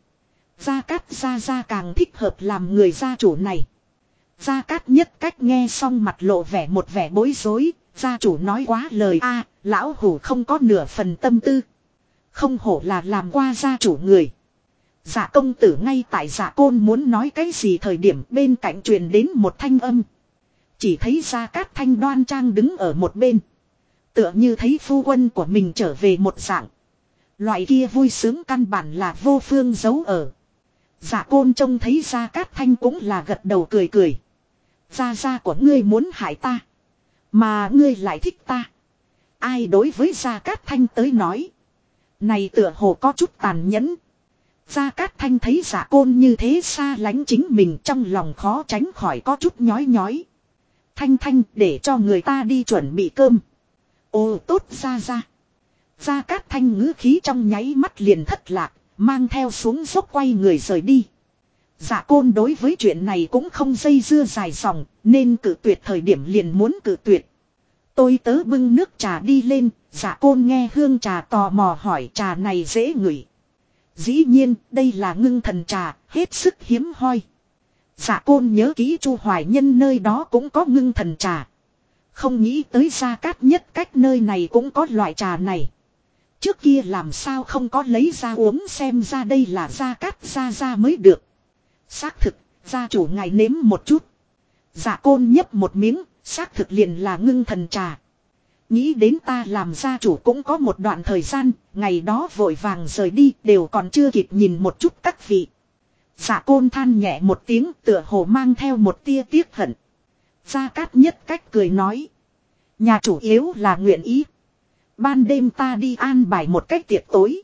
[SPEAKER 1] Gia Cát, Gia Gia càng thích hợp làm người gia chủ này. Gia Cát nhất cách nghe xong mặt lộ vẻ một vẻ bối rối. Gia chủ nói quá lời a, lão hủ không có nửa phần tâm tư. Không hổ là làm qua gia chủ người. Giả dạ công tử ngay tại giả dạ côn muốn nói cái gì thời điểm bên cạnh truyền đến một thanh âm. Chỉ thấy Gia Cát Thanh đoan trang đứng ở một bên. Tựa như thấy phu quân của mình trở về một dạng. Loại kia vui sướng căn bản là vô phương giấu ở. Giả dạ côn trông thấy Gia Cát Thanh cũng là gật đầu cười cười. Gia Gia của ngươi muốn hại ta. Mà ngươi lại thích ta. Ai đối với Gia Cát Thanh tới nói. Này tựa hồ có chút tàn nhẫn. Gia Cát Thanh thấy giả côn như thế xa lánh chính mình trong lòng khó tránh khỏi có chút nhói nhói. Thanh Thanh để cho người ta đi chuẩn bị cơm. Ồ tốt ra ra. Ra Cát Thanh ngữ khí trong nháy mắt liền thất lạc, mang theo xuống dốc quay người rời đi. Giả côn đối với chuyện này cũng không dây dưa dài dòng, nên cử tuyệt thời điểm liền muốn cử tuyệt. Tôi tớ bưng nước trà đi lên, giả côn nghe hương trà tò mò hỏi trà này dễ ngửi. Dĩ nhiên, đây là ngưng thần trà, hết sức hiếm hoi. Dạ côn nhớ kỹ chu hoài nhân nơi đó cũng có ngưng thần trà. Không nghĩ tới gia cát nhất cách nơi này cũng có loại trà này. Trước kia làm sao không có lấy ra uống xem ra đây là gia cát gia gia mới được. Xác thực, gia chủ ngài nếm một chút. dạ côn nhấp một miếng, xác thực liền là ngưng thần trà. Nghĩ đến ta làm gia chủ cũng có một đoạn thời gian, ngày đó vội vàng rời đi đều còn chưa kịp nhìn một chút các vị. Giả côn than nhẹ một tiếng tựa hồ mang theo một tia tiếc hận. Gia Cát nhất cách cười nói. Nhà chủ yếu là nguyện ý. Ban đêm ta đi an bài một cách tiệc tối.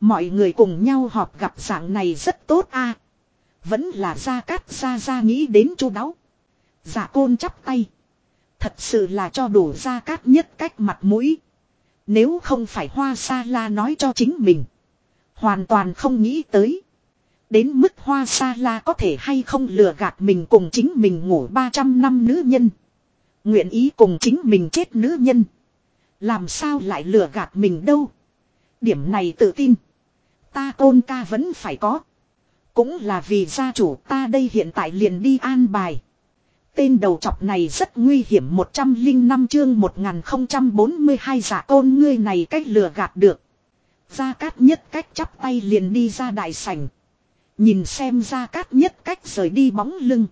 [SPEAKER 1] Mọi người cùng nhau họp gặp dạng này rất tốt a. Vẫn là Gia Cát Gia Gia nghĩ đến chu đáo. Giả côn chắp tay. Thật sự là cho đủ Gia Cát nhất cách mặt mũi. Nếu không phải hoa sa la nói cho chính mình. Hoàn toàn không nghĩ tới. Đến mức hoa sa la có thể hay không lừa gạt mình cùng chính mình ngủ 300 năm nữ nhân. Nguyện ý cùng chính mình chết nữ nhân. Làm sao lại lừa gạt mình đâu. Điểm này tự tin. Ta tôn ca vẫn phải có. Cũng là vì gia chủ ta đây hiện tại liền đi an bài. Tên đầu chọc này rất nguy hiểm 105 chương 1042 giả côn ngươi này cách lừa gạt được. Gia Cát nhất cách chắp tay liền đi ra đại sảnh. Nhìn xem Gia Cát nhất cách rời đi bóng lưng.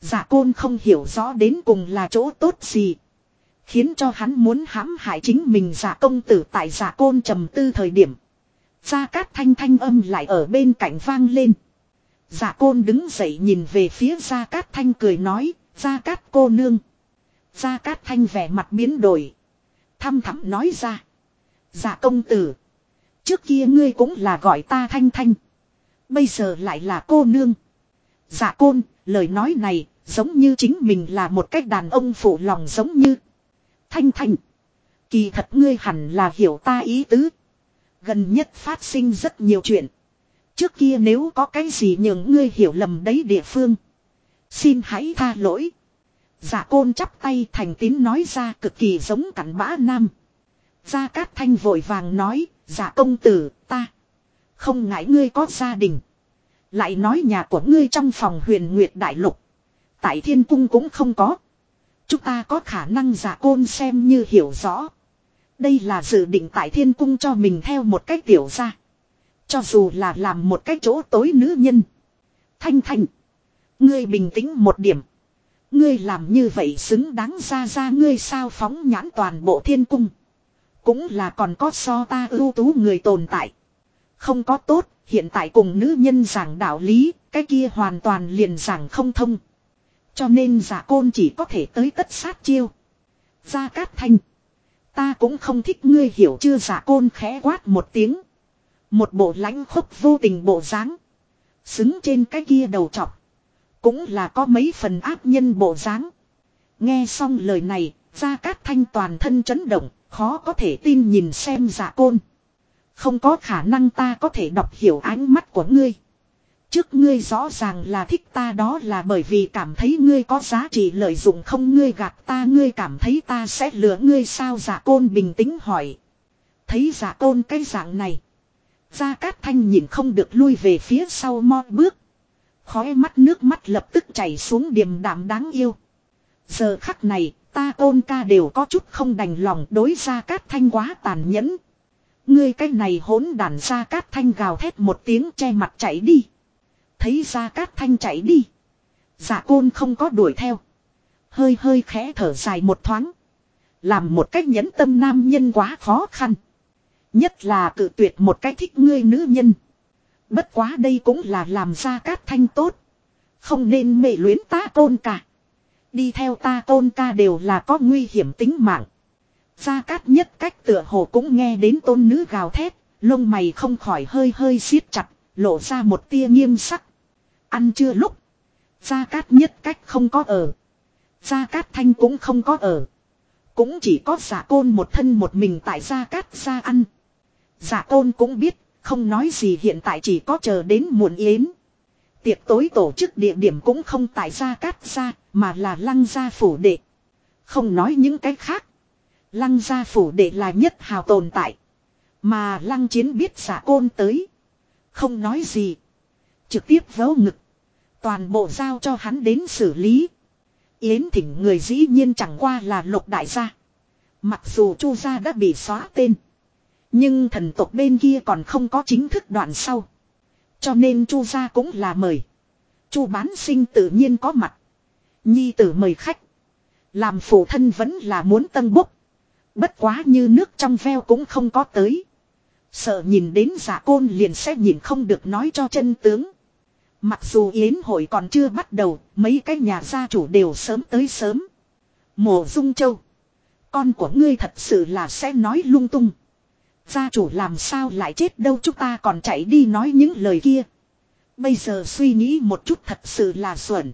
[SPEAKER 1] Giả côn không hiểu rõ đến cùng là chỗ tốt gì. Khiến cho hắn muốn hãm hại chính mình giả công tử tại giả côn trầm tư thời điểm. Gia Cát thanh thanh âm lại ở bên cạnh vang lên. Giả côn đứng dậy nhìn về phía Gia Cát thanh cười nói, Gia Cát cô nương. Gia Cát thanh vẻ mặt biến đổi. Thăm thẳm nói ra. Giả công tử. Trước kia ngươi cũng là gọi ta thanh thanh. Bây giờ lại là cô nương. dạ côn, lời nói này, giống như chính mình là một cách đàn ông phụ lòng giống như. Thanh thanh. Kỳ thật ngươi hẳn là hiểu ta ý tứ. Gần nhất phát sinh rất nhiều chuyện. Trước kia nếu có cái gì nhường ngươi hiểu lầm đấy địa phương. Xin hãy tha lỗi. Giả côn chắp tay thành tín nói ra cực kỳ giống cắn bã nam. Gia Cát Thanh vội vàng nói, giả công tử, ta. Không ngại ngươi có gia đình. Lại nói nhà của ngươi trong phòng huyền nguyệt đại lục. Tại thiên cung cũng không có. Chúng ta có khả năng giả côn xem như hiểu rõ. Đây là dự định tại thiên cung cho mình theo một cách tiểu ra. Cho dù là làm một cái chỗ tối nữ nhân. Thanh thanh. Ngươi bình tĩnh một điểm. Ngươi làm như vậy xứng đáng ra ra ngươi sao phóng nhãn toàn bộ thiên cung. Cũng là còn có so ta ưu tú người tồn tại. Không có tốt, hiện tại cùng nữ nhân giảng đạo lý, cái kia hoàn toàn liền giảng không thông. Cho nên giả côn chỉ có thể tới tất sát chiêu. Gia Cát Thanh. Ta cũng không thích ngươi hiểu chưa giả côn khẽ quát một tiếng. Một bộ lãnh khốc vô tình bộ dáng Xứng trên cái kia đầu chọc. Cũng là có mấy phần áp nhân bộ dáng Nghe xong lời này, Gia Cát Thanh toàn thân chấn động, khó có thể tin nhìn xem giả côn. Không có khả năng ta có thể đọc hiểu ánh mắt của ngươi. Trước ngươi rõ ràng là thích ta đó là bởi vì cảm thấy ngươi có giá trị lợi dụng không ngươi gạt ta ngươi cảm thấy ta sẽ lừa ngươi sao giả côn bình tĩnh hỏi. Thấy giả côn cái dạng này. Gia Cát Thanh nhìn không được lui về phía sau mo bước. Khói mắt nước mắt lập tức chảy xuống điềm đạm đáng yêu. Giờ khắc này, ta côn ca đều có chút không đành lòng đối Gia Cát Thanh quá tàn nhẫn. Ngươi cái này hỗn đàn Gia Cát Thanh gào thét một tiếng che mặt chạy đi. Thấy Gia Cát Thanh chạy đi. Giả côn không có đuổi theo. Hơi hơi khẽ thở dài một thoáng. Làm một cách nhẫn tâm nam nhân quá khó khăn. Nhất là cự tuyệt một cách thích ngươi nữ nhân. Bất quá đây cũng là làm ra cát thanh tốt. Không nên mê luyến ta tôn cả, Đi theo ta tôn ca đều là có nguy hiểm tính mạng. Gia cát nhất cách tựa hồ cũng nghe đến tôn nữ gào thét. Lông mày không khỏi hơi hơi siết chặt. Lộ ra một tia nghiêm sắc. Ăn chưa lúc. Gia cát nhất cách không có ở. Gia cát thanh cũng không có ở. Cũng chỉ có giả côn một thân một mình tại Gia cát ra ăn. Giả côn cũng biết, không nói gì hiện tại chỉ có chờ đến muộn yến. Tiệc tối tổ chức địa điểm cũng không tại Gia cát ra, mà là lăng gia phủ đệ. Không nói những cái khác. Lăng gia phủ đệ là nhất hào tồn tại. Mà lăng chiến biết xả côn tới. Không nói gì. Trực tiếp vớ ngực. Toàn bộ giao cho hắn đến xử lý. Yến thỉnh người dĩ nhiên chẳng qua là lục đại gia. Mặc dù chu gia đã bị xóa tên. Nhưng thần tộc bên kia còn không có chính thức đoạn sau. Cho nên chu gia cũng là mời. chu bán sinh tự nhiên có mặt. Nhi tử mời khách. Làm phụ thân vẫn là muốn tân bốc. Bất quá như nước trong veo cũng không có tới. Sợ nhìn đến giả côn liền sẽ nhìn không được nói cho chân tướng. Mặc dù yến hội còn chưa bắt đầu, mấy cái nhà gia chủ đều sớm tới sớm. Mộ Dung Châu. Con của ngươi thật sự là sẽ nói lung tung. Gia chủ làm sao lại chết đâu chúng ta còn chạy đi nói những lời kia. Bây giờ suy nghĩ một chút thật sự là xuẩn.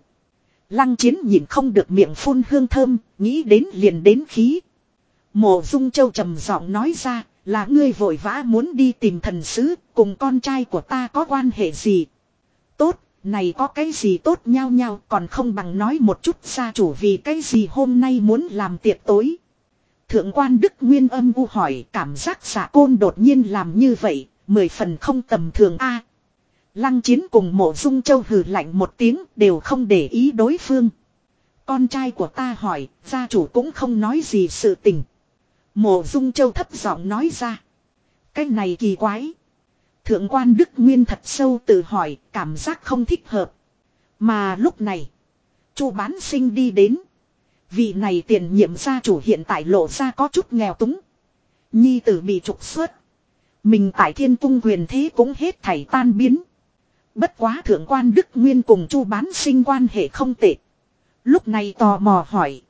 [SPEAKER 1] Lăng chiến nhìn không được miệng phun hương thơm, nghĩ đến liền đến khí. Mộ Dung Châu trầm giọng nói ra, là ngươi vội vã muốn đi tìm thần sứ, cùng con trai của ta có quan hệ gì. Tốt, này có cái gì tốt nhau nhau còn không bằng nói một chút gia chủ vì cái gì hôm nay muốn làm tiệc tối. Thượng quan Đức Nguyên âm u hỏi cảm giác giả côn đột nhiên làm như vậy, mười phần không tầm thường a. lăng chiến cùng mộ dung châu hừ lạnh một tiếng đều không để ý đối phương. Con trai của ta hỏi, gia chủ cũng không nói gì sự tình. Mộ dung châu thấp giọng nói ra. Cái này kỳ quái. Thượng quan Đức Nguyên thật sâu tự hỏi, cảm giác không thích hợp. Mà lúc này, chu bán sinh đi đến. Vị này tiền nhiệm gia chủ hiện tại lộ ra có chút nghèo túng. Nhi tử bị trục xuất. Mình tại thiên cung quyền thế cũng hết thảy tan biến. Bất quá thượng quan Đức Nguyên cùng chu bán sinh quan hệ không tệ. Lúc này tò mò hỏi.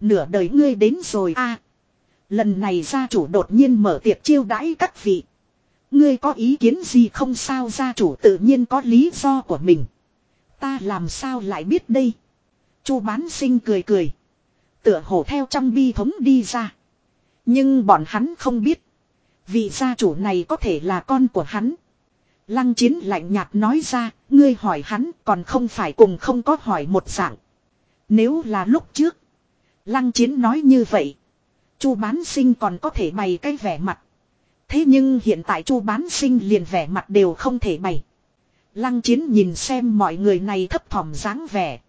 [SPEAKER 1] Nửa đời ngươi đến rồi a Lần này gia chủ đột nhiên mở tiệc chiêu đãi các vị. Ngươi có ý kiến gì không sao gia chủ tự nhiên có lý do của mình. Ta làm sao lại biết đây. Chu bán sinh cười cười. Tựa hồ theo trong bi thống đi ra. Nhưng bọn hắn không biết. Vị gia chủ này có thể là con của hắn. Lăng chiến lạnh nhạt nói ra, ngươi hỏi hắn còn không phải cùng không có hỏi một dạng. Nếu là lúc trước. Lăng chiến nói như vậy. Chu bán sinh còn có thể bày cái vẻ mặt. Thế nhưng hiện tại chu bán sinh liền vẻ mặt đều không thể bày. Lăng chiến nhìn xem mọi người này thấp thỏm dáng vẻ.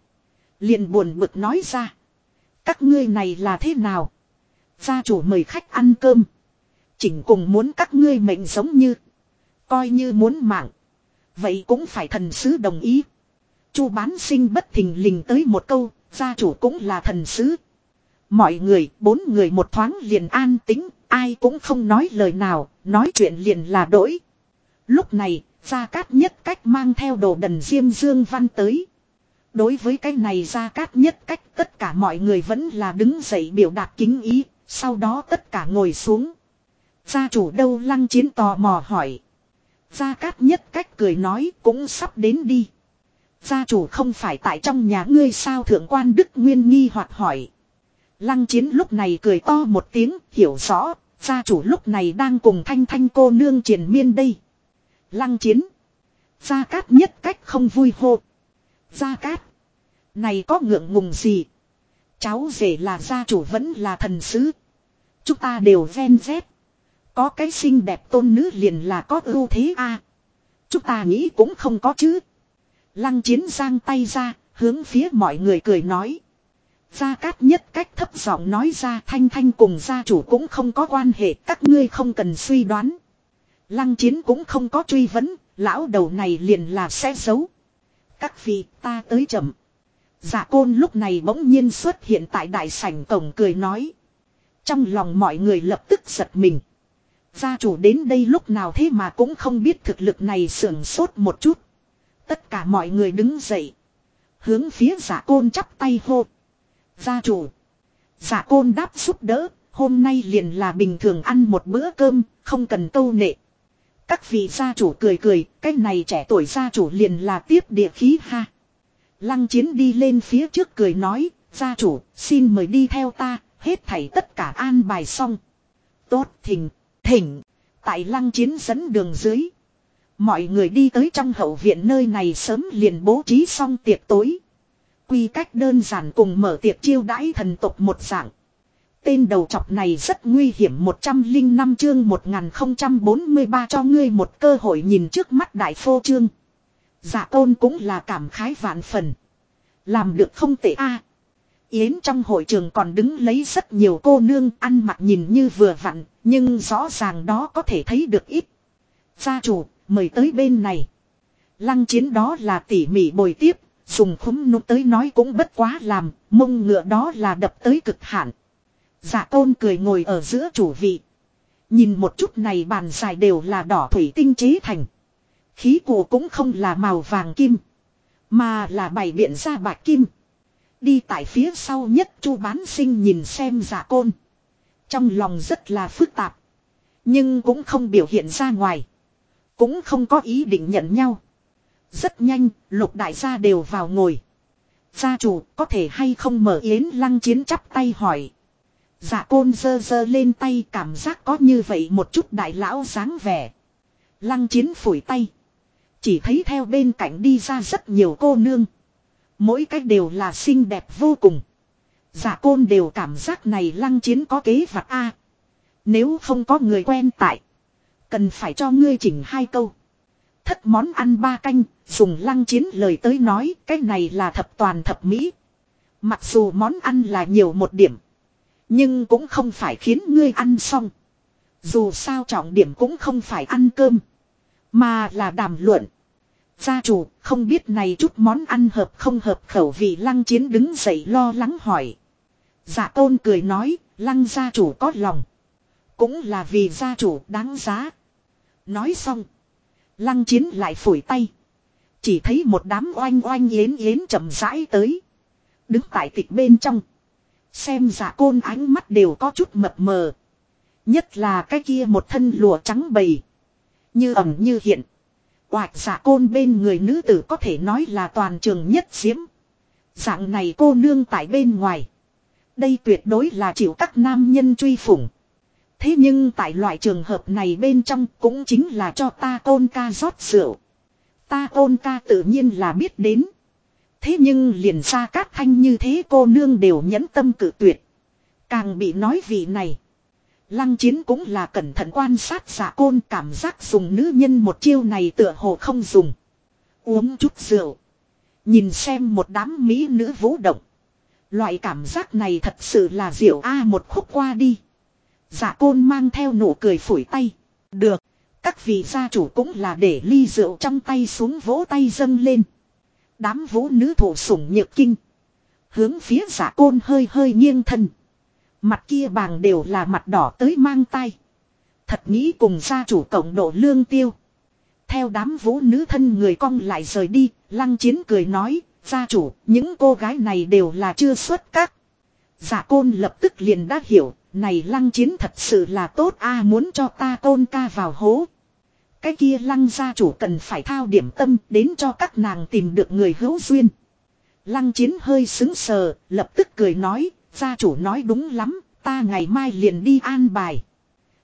[SPEAKER 1] Liền buồn bực nói ra. Các ngươi này là thế nào? Gia chủ mời khách ăn cơm. Chỉnh cùng muốn các ngươi mệnh giống như. Coi như muốn mạng. Vậy cũng phải thần sứ đồng ý. Chu bán sinh bất thình lình tới một câu. Gia chủ cũng là thần sứ. Mọi người, bốn người một thoáng liền an tính, ai cũng không nói lời nào, nói chuyện liền là đổi. Lúc này, Gia Cát Nhất Cách mang theo đồ đần Diêm Dương Văn tới. Đối với cái này Gia Cát Nhất Cách tất cả mọi người vẫn là đứng dậy biểu đạt kính ý, sau đó tất cả ngồi xuống. Gia chủ đâu lăng chiến tò mò hỏi. Gia Cát Nhất Cách cười nói cũng sắp đến đi. Gia chủ không phải tại trong nhà ngươi sao thượng quan Đức Nguyên nghi hoặc hỏi. Lăng chiến lúc này cười to một tiếng, hiểu rõ, gia chủ lúc này đang cùng thanh thanh cô nương triển miên đây. Lăng chiến. Gia cát nhất cách không vui hô. Gia cát. Này có ngượng ngùng gì. Cháu rể là gia chủ vẫn là thần sứ. Chúng ta đều ven dép. Có cái xinh đẹp tôn nữ liền là có ưu thế a. Chúng ta nghĩ cũng không có chứ. Lăng chiến giang tay ra, hướng phía mọi người cười nói. Gia Cát nhất cách thấp giọng nói ra thanh thanh cùng gia chủ cũng không có quan hệ các ngươi không cần suy đoán. Lăng chiến cũng không có truy vấn, lão đầu này liền là sẽ giấu. Các vị ta tới chậm. Giả côn lúc này bỗng nhiên xuất hiện tại đại sảnh cổng cười nói. Trong lòng mọi người lập tức giật mình. Gia chủ đến đây lúc nào thế mà cũng không biết thực lực này sưởng sốt một chút. Tất cả mọi người đứng dậy. Hướng phía giả côn chắp tay hô. Gia chủ. Giả côn đáp giúp đỡ, hôm nay liền là bình thường ăn một bữa cơm, không cần câu nệ. Các vị gia chủ cười cười, cái này trẻ tuổi gia chủ liền là tiếp địa khí ha. Lăng chiến đi lên phía trước cười nói, gia chủ, xin mời đi theo ta, hết thảy tất cả an bài xong. Tốt thỉnh, thỉnh, tại lăng chiến dẫn đường dưới. Mọi người đi tới trong hậu viện nơi này sớm liền bố trí xong tiệc tối. Quy cách đơn giản cùng mở tiệc chiêu đãi thần tộc một dạng. Tên đầu chọc này rất nguy hiểm 105 chương 1043 cho ngươi một cơ hội nhìn trước mắt đại phô trương. Giả tôn cũng là cảm khái vạn phần. Làm được không tệ a. Yến trong hội trường còn đứng lấy rất nhiều cô nương ăn mặc nhìn như vừa vặn, nhưng rõ ràng đó có thể thấy được ít. Gia chủ, mời tới bên này. Lăng chiến đó là tỉ mỉ bồi tiếp, Dùng khúm nụ tới nói cũng bất quá làm, mông ngựa đó là đập tới cực hạn. giả tôn cười ngồi ở giữa chủ vị. Nhìn một chút này bàn dài đều là đỏ thủy tinh chế thành. Khí cụ cũng không là màu vàng kim. Mà là bày biện ra bạc kim. Đi tại phía sau nhất chu bán sinh nhìn xem giả côn. Trong lòng rất là phức tạp. Nhưng cũng không biểu hiện ra ngoài. Cũng không có ý định nhận nhau. Rất nhanh, lục đại gia đều vào ngồi. Gia chủ có thể hay không mở yến lăng chiến chắp tay hỏi. Dạ côn dơ dơ lên tay cảm giác có như vậy một chút đại lão dáng vẻ. Lăng chiến phủi tay. Chỉ thấy theo bên cạnh đi ra rất nhiều cô nương. Mỗi cách đều là xinh đẹp vô cùng. Dạ côn đều cảm giác này lăng chiến có kế vặt a Nếu không có người quen tại. Cần phải cho ngươi chỉnh hai câu. Thất món ăn ba canh, dùng lăng chiến lời tới nói cái này là thập toàn thập mỹ. Mặc dù món ăn là nhiều một điểm. Nhưng cũng không phải khiến ngươi ăn xong. Dù sao trọng điểm cũng không phải ăn cơm. Mà là đàm luận. Gia chủ không biết này chút món ăn hợp không hợp khẩu vị lăng chiến đứng dậy lo lắng hỏi. Dạ tôn cười nói lăng gia chủ có lòng. Cũng là vì gia chủ đáng giá. Nói xong. Lăng chiến lại phủi tay. Chỉ thấy một đám oanh oanh yến yến chậm rãi tới. Đứng tại tịch bên trong. Xem giả côn ánh mắt đều có chút mập mờ. Nhất là cái kia một thân lụa trắng bầy. Như ẩm như hiện. Quạch giả dạ côn bên người nữ tử có thể nói là toàn trường nhất diễm. Dạng này cô nương tại bên ngoài. Đây tuyệt đối là chịu các nam nhân truy phủng. Thế nhưng tại loại trường hợp này bên trong cũng chính là cho ta tôn ca rót rượu. Ta tôn ca tự nhiên là biết đến. Thế nhưng liền ra cát thanh như thế cô nương đều nhẫn tâm cử tuyệt. Càng bị nói vị này. Lăng chiến cũng là cẩn thận quan sát giả côn cảm giác dùng nữ nhân một chiêu này tựa hồ không dùng. Uống chút rượu. Nhìn xem một đám mỹ nữ vũ động. Loại cảm giác này thật sự là rượu A một khúc qua đi dạ côn mang theo nụ cười phủi tay. Được. Các vị gia chủ cũng là để ly rượu trong tay xuống vỗ tay dâng lên. Đám vũ nữ thủ sủng nhược kinh. Hướng phía giả côn hơi hơi nghiêng thân. Mặt kia bàng đều là mặt đỏ tới mang tay. Thật nghĩ cùng gia chủ cộng độ lương tiêu. Theo đám vũ nữ thân người cong lại rời đi, lăng chiến cười nói, gia chủ, những cô gái này đều là chưa xuất các. Giả côn lập tức liền đã hiểu, này lăng chiến thật sự là tốt a muốn cho ta tôn ca vào hố. Cái kia lăng gia chủ cần phải thao điểm tâm đến cho các nàng tìm được người hữu duyên. Lăng chiến hơi xứng sờ, lập tức cười nói, gia chủ nói đúng lắm, ta ngày mai liền đi an bài.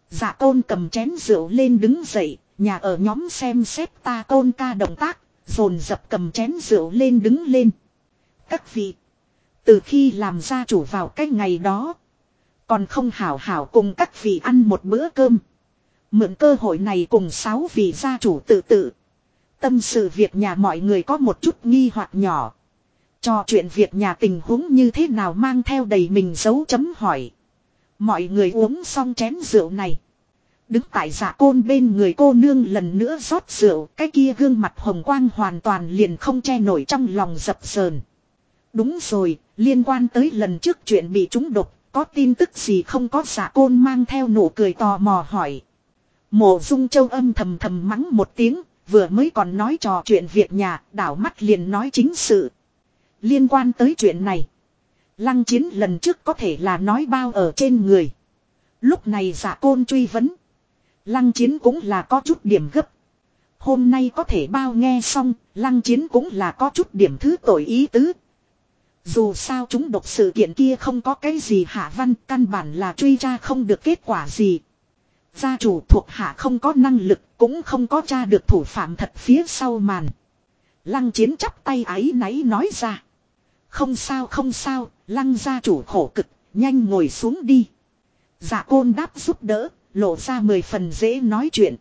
[SPEAKER 1] Dạ tôn cầm chén rượu lên đứng dậy, nhà ở nhóm xem xét ta tôn ca động tác, dồn dập cầm chén rượu lên đứng lên. Các vị, từ khi làm gia chủ vào cái ngày đó, còn không hảo hảo cùng các vị ăn một bữa cơm. Mượn cơ hội này cùng sáu vị gia chủ tự tự. Tâm sự việc nhà mọi người có một chút nghi hoặc nhỏ. Cho chuyện việc nhà tình huống như thế nào mang theo đầy mình dấu chấm hỏi. Mọi người uống xong chén rượu này. Đứng tại giả côn bên người cô nương lần nữa rót rượu. Cái kia gương mặt hồng quang hoàn toàn liền không che nổi trong lòng dập sờn. Đúng rồi, liên quan tới lần trước chuyện bị trúng độc, có tin tức gì không có giả côn mang theo nụ cười tò mò hỏi. Mộ dung châu âm thầm thầm mắng một tiếng, vừa mới còn nói trò chuyện việc nhà, đảo mắt liền nói chính sự. Liên quan tới chuyện này, lăng chiến lần trước có thể là nói bao ở trên người. Lúc này giả côn truy vấn. Lăng chiến cũng là có chút điểm gấp. Hôm nay có thể bao nghe xong, lăng chiến cũng là có chút điểm thứ tội ý tứ. Dù sao chúng độc sự kiện kia không có cái gì hạ văn, căn bản là truy ra không được kết quả gì. Gia chủ thuộc hạ không có năng lực, cũng không có tra được thủ phạm thật phía sau màn. Lăng chiến chắp tay ái náy nói ra. Không sao không sao, lăng gia chủ khổ cực, nhanh ngồi xuống đi. Dạ côn đáp giúp đỡ, lộ ra mười phần dễ nói chuyện.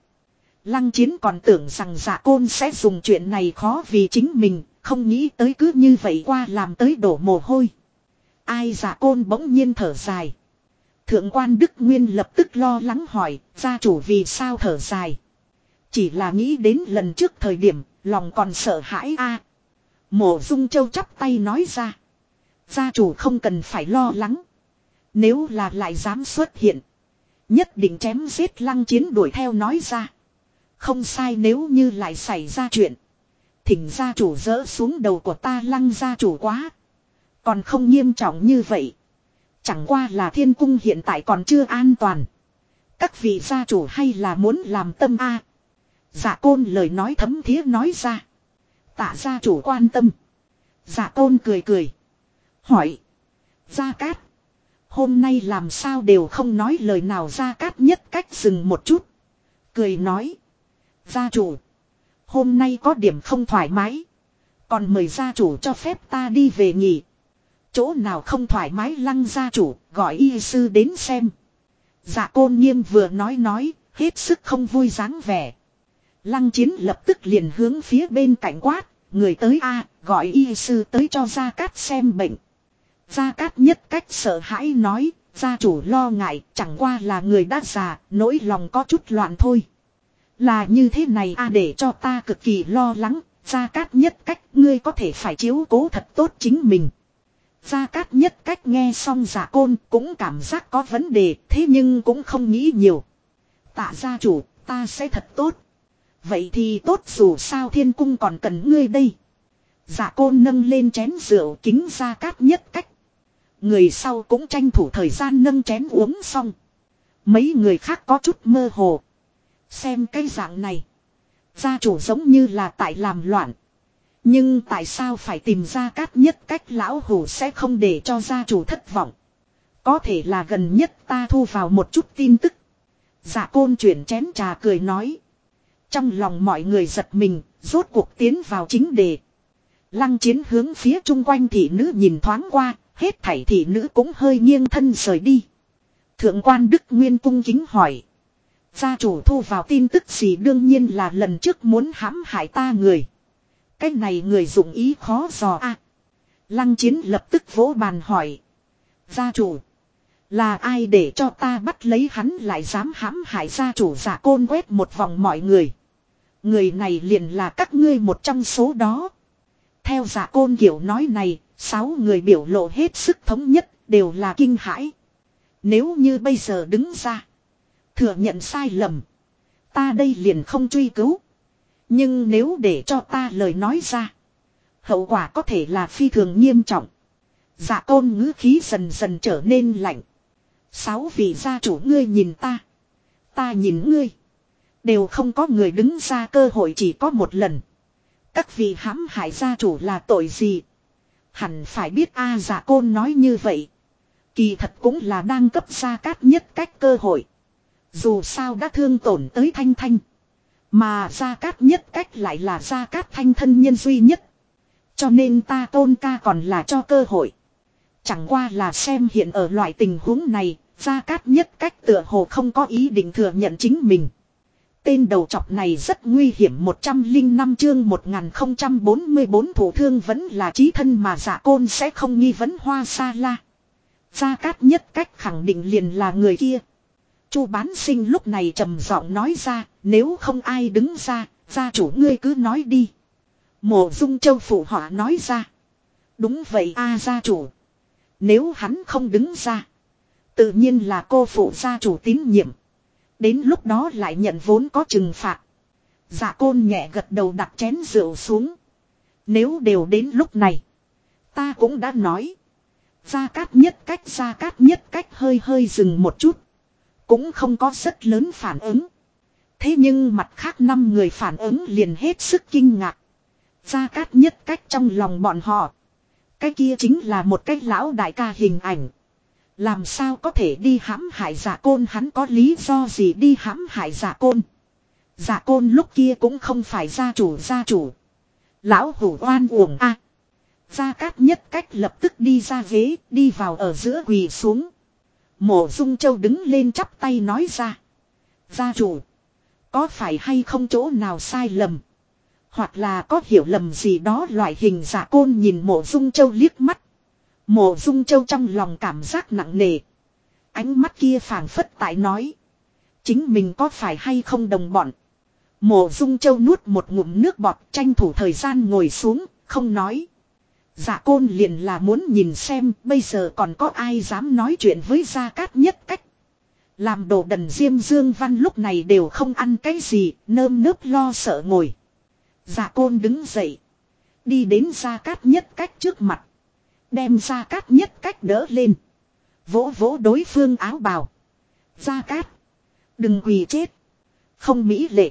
[SPEAKER 1] Lăng chiến còn tưởng rằng dạ côn sẽ dùng chuyện này khó vì chính mình, không nghĩ tới cứ như vậy qua làm tới đổ mồ hôi. Ai giả côn bỗng nhiên thở dài. Thượng quan Đức Nguyên lập tức lo lắng hỏi, gia chủ vì sao thở dài. Chỉ là nghĩ đến lần trước thời điểm, lòng còn sợ hãi a. À, Mộ Dung Châu chắp tay nói ra. Gia chủ không cần phải lo lắng. Nếu là lại dám xuất hiện. Nhất định chém giết lăng chiến đuổi theo nói ra. Không sai nếu như lại xảy ra chuyện. Thỉnh gia chủ dỡ xuống đầu của ta lăng gia chủ quá. Còn không nghiêm trọng như vậy. Chẳng qua là thiên cung hiện tại còn chưa an toàn. Các vị gia chủ hay là muốn làm tâm a Dạ côn lời nói thấm thía nói ra. Tạ gia chủ quan tâm. Dạ côn cười cười. Hỏi. Gia Cát. Hôm nay làm sao đều không nói lời nào gia cát nhất cách dừng một chút. Cười nói. Gia chủ. Hôm nay có điểm không thoải mái. Còn mời gia chủ cho phép ta đi về nghỉ. Chỗ nào không thoải mái lăng gia chủ gọi y sư đến xem. Dạ côn nghiêm vừa nói nói. Hết sức không vui dáng vẻ. Lăng chiến lập tức liền hướng phía bên cạnh quát. Người tới A gọi y sư tới cho gia cát xem bệnh. Gia Cát nhất cách sợ hãi nói, gia chủ lo ngại, chẳng qua là người đã già, nỗi lòng có chút loạn thôi. Là như thế này a để cho ta cực kỳ lo lắng, Gia Cát nhất cách ngươi có thể phải chiếu cố thật tốt chính mình. Gia Cát nhất cách nghe xong giả côn cũng cảm giác có vấn đề, thế nhưng cũng không nghĩ nhiều. Tạ gia chủ, ta sẽ thật tốt. Vậy thì tốt dù sao thiên cung còn cần ngươi đây. Giả côn nâng lên chén rượu kính Gia Cát nhất cách. Người sau cũng tranh thủ thời gian nâng chén uống xong. Mấy người khác có chút mơ hồ. Xem cái dạng này. Gia chủ giống như là tại làm loạn. Nhưng tại sao phải tìm ra cát nhất cách lão hủ sẽ không để cho gia chủ thất vọng. Có thể là gần nhất ta thu vào một chút tin tức. Dạ côn chuyển chén trà cười nói. Trong lòng mọi người giật mình, rốt cuộc tiến vào chính đề. Lăng chiến hướng phía chung quanh thị nữ nhìn thoáng qua, Hết thảy thị nữ cũng hơi nghiêng thân rời đi. Thượng quan Đức Nguyên cung kính hỏi. Gia chủ thu vào tin tức gì đương nhiên là lần trước muốn hãm hại ta người. Cái này người dụng ý khó dò a. Lăng chiến lập tức vỗ bàn hỏi. Gia chủ. Là ai để cho ta bắt lấy hắn lại dám hãm hại gia chủ giả côn quét một vòng mọi người. Người này liền là các ngươi một trong số đó. Theo giả côn kiểu nói này, Sáu người biểu lộ hết sức thống nhất đều là kinh hãi. Nếu như bây giờ đứng ra. Thừa nhận sai lầm. Ta đây liền không truy cứu. Nhưng nếu để cho ta lời nói ra. Hậu quả có thể là phi thường nghiêm trọng. Dạ côn ngữ khí dần dần trở nên lạnh. Sáu vị gia chủ ngươi nhìn ta. Ta nhìn ngươi. Đều không có người đứng ra cơ hội chỉ có một lần. Các vị hãm hại gia chủ là tội gì? Hẳn phải biết A giả côn nói như vậy. Kỳ thật cũng là đang cấp ra cát nhất cách cơ hội. Dù sao đã thương tổn tới thanh thanh. Mà gia cát nhất cách lại là gia cát thanh thân nhân duy nhất. Cho nên ta tôn ca còn là cho cơ hội. Chẳng qua là xem hiện ở loại tình huống này, gia cát nhất cách tựa hồ không có ý định thừa nhận chính mình. Tên đầu chọc này rất nguy hiểm 105 chương 1044 thủ thương vẫn là trí thân mà giả côn sẽ không nghi vấn hoa sa la. Gia Cát nhất cách khẳng định liền là người kia. Chu bán sinh lúc này trầm giọng nói ra, nếu không ai đứng ra, gia chủ ngươi cứ nói đi. Mộ dung châu phụ họa nói ra. Đúng vậy a gia chủ. Nếu hắn không đứng ra. Tự nhiên là cô phụ gia chủ tín nhiệm. Đến lúc đó lại nhận vốn có trừng phạt. Dạ côn nhẹ gật đầu đặt chén rượu xuống. Nếu đều đến lúc này. Ta cũng đã nói. Gia cát nhất cách gia cát nhất cách hơi hơi dừng một chút. Cũng không có rất lớn phản ứng. Thế nhưng mặt khác năm người phản ứng liền hết sức kinh ngạc. Gia cát nhất cách trong lòng bọn họ. Cái kia chính là một cái lão đại ca hình ảnh. Làm sao có thể đi hãm hại giả côn hắn có lý do gì đi hãm hại giả côn. Giả côn lúc kia cũng không phải gia chủ gia chủ. Lão hủ oan uổng a. Gia cát nhất cách lập tức đi ra ghế, đi vào ở giữa quỳ xuống. Mộ dung châu đứng lên chắp tay nói ra. Gia chủ. Có phải hay không chỗ nào sai lầm. Hoặc là có hiểu lầm gì đó loại hình giả côn nhìn mộ dung châu liếc mắt. Mộ dung châu trong lòng cảm giác nặng nề. Ánh mắt kia phảng phất tại nói. Chính mình có phải hay không đồng bọn. Mộ dung châu nuốt một ngụm nước bọt tranh thủ thời gian ngồi xuống, không nói. Dạ côn liền là muốn nhìn xem bây giờ còn có ai dám nói chuyện với gia cát nhất cách. Làm đồ đần diêm dương văn lúc này đều không ăn cái gì, nơm nớp lo sợ ngồi. Dạ côn đứng dậy. Đi đến gia cát nhất cách trước mặt. Đem gia cát nhất cách đỡ lên. Vỗ vỗ đối phương áo bào. gia cát. Đừng quỳ chết. Không mỹ lệ.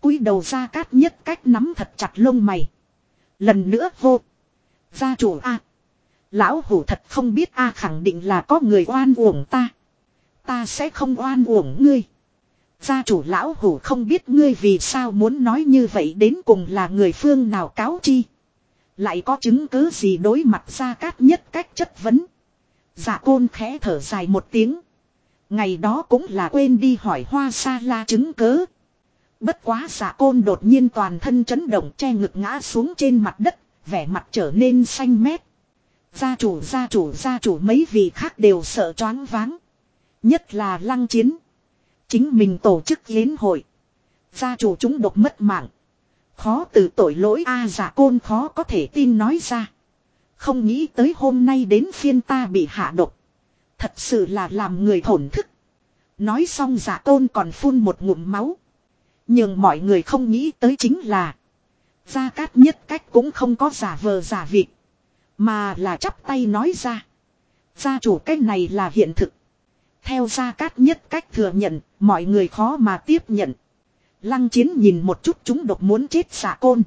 [SPEAKER 1] cúi đầu gia cát nhất cách nắm thật chặt lông mày. Lần nữa vô. Gia chủ a Lão hủ thật không biết a khẳng định là có người oan uổng ta. Ta sẽ không oan uổng ngươi. Gia chủ lão hủ không biết ngươi vì sao muốn nói như vậy đến cùng là người phương nào cáo chi. Lại có chứng cứ gì đối mặt ra cát nhất cách chất vấn. Dạ côn khẽ thở dài một tiếng. Ngày đó cũng là quên đi hỏi hoa sa la chứng cớ. Bất quá dạ côn đột nhiên toàn thân chấn động che ngực ngã xuống trên mặt đất, vẻ mặt trở nên xanh mét. Gia chủ gia chủ gia chủ, mấy vị khác đều sợ choáng váng. Nhất là lăng chiến. Chính mình tổ chức yến hội. Gia chủ chúng độc mất mạng. Khó từ tội lỗi a giả côn khó có thể tin nói ra. Không nghĩ tới hôm nay đến phiên ta bị hạ độc. Thật sự là làm người thổn thức. Nói xong giả côn còn phun một ngụm máu. Nhưng mọi người không nghĩ tới chính là. Gia Cát nhất cách cũng không có giả vờ giả vịt. Mà là chắp tay nói ra. Gia chủ cách này là hiện thực. Theo Gia Cát nhất cách thừa nhận, mọi người khó mà tiếp nhận. Lăng chiến nhìn một chút chúng độc muốn chết xả côn.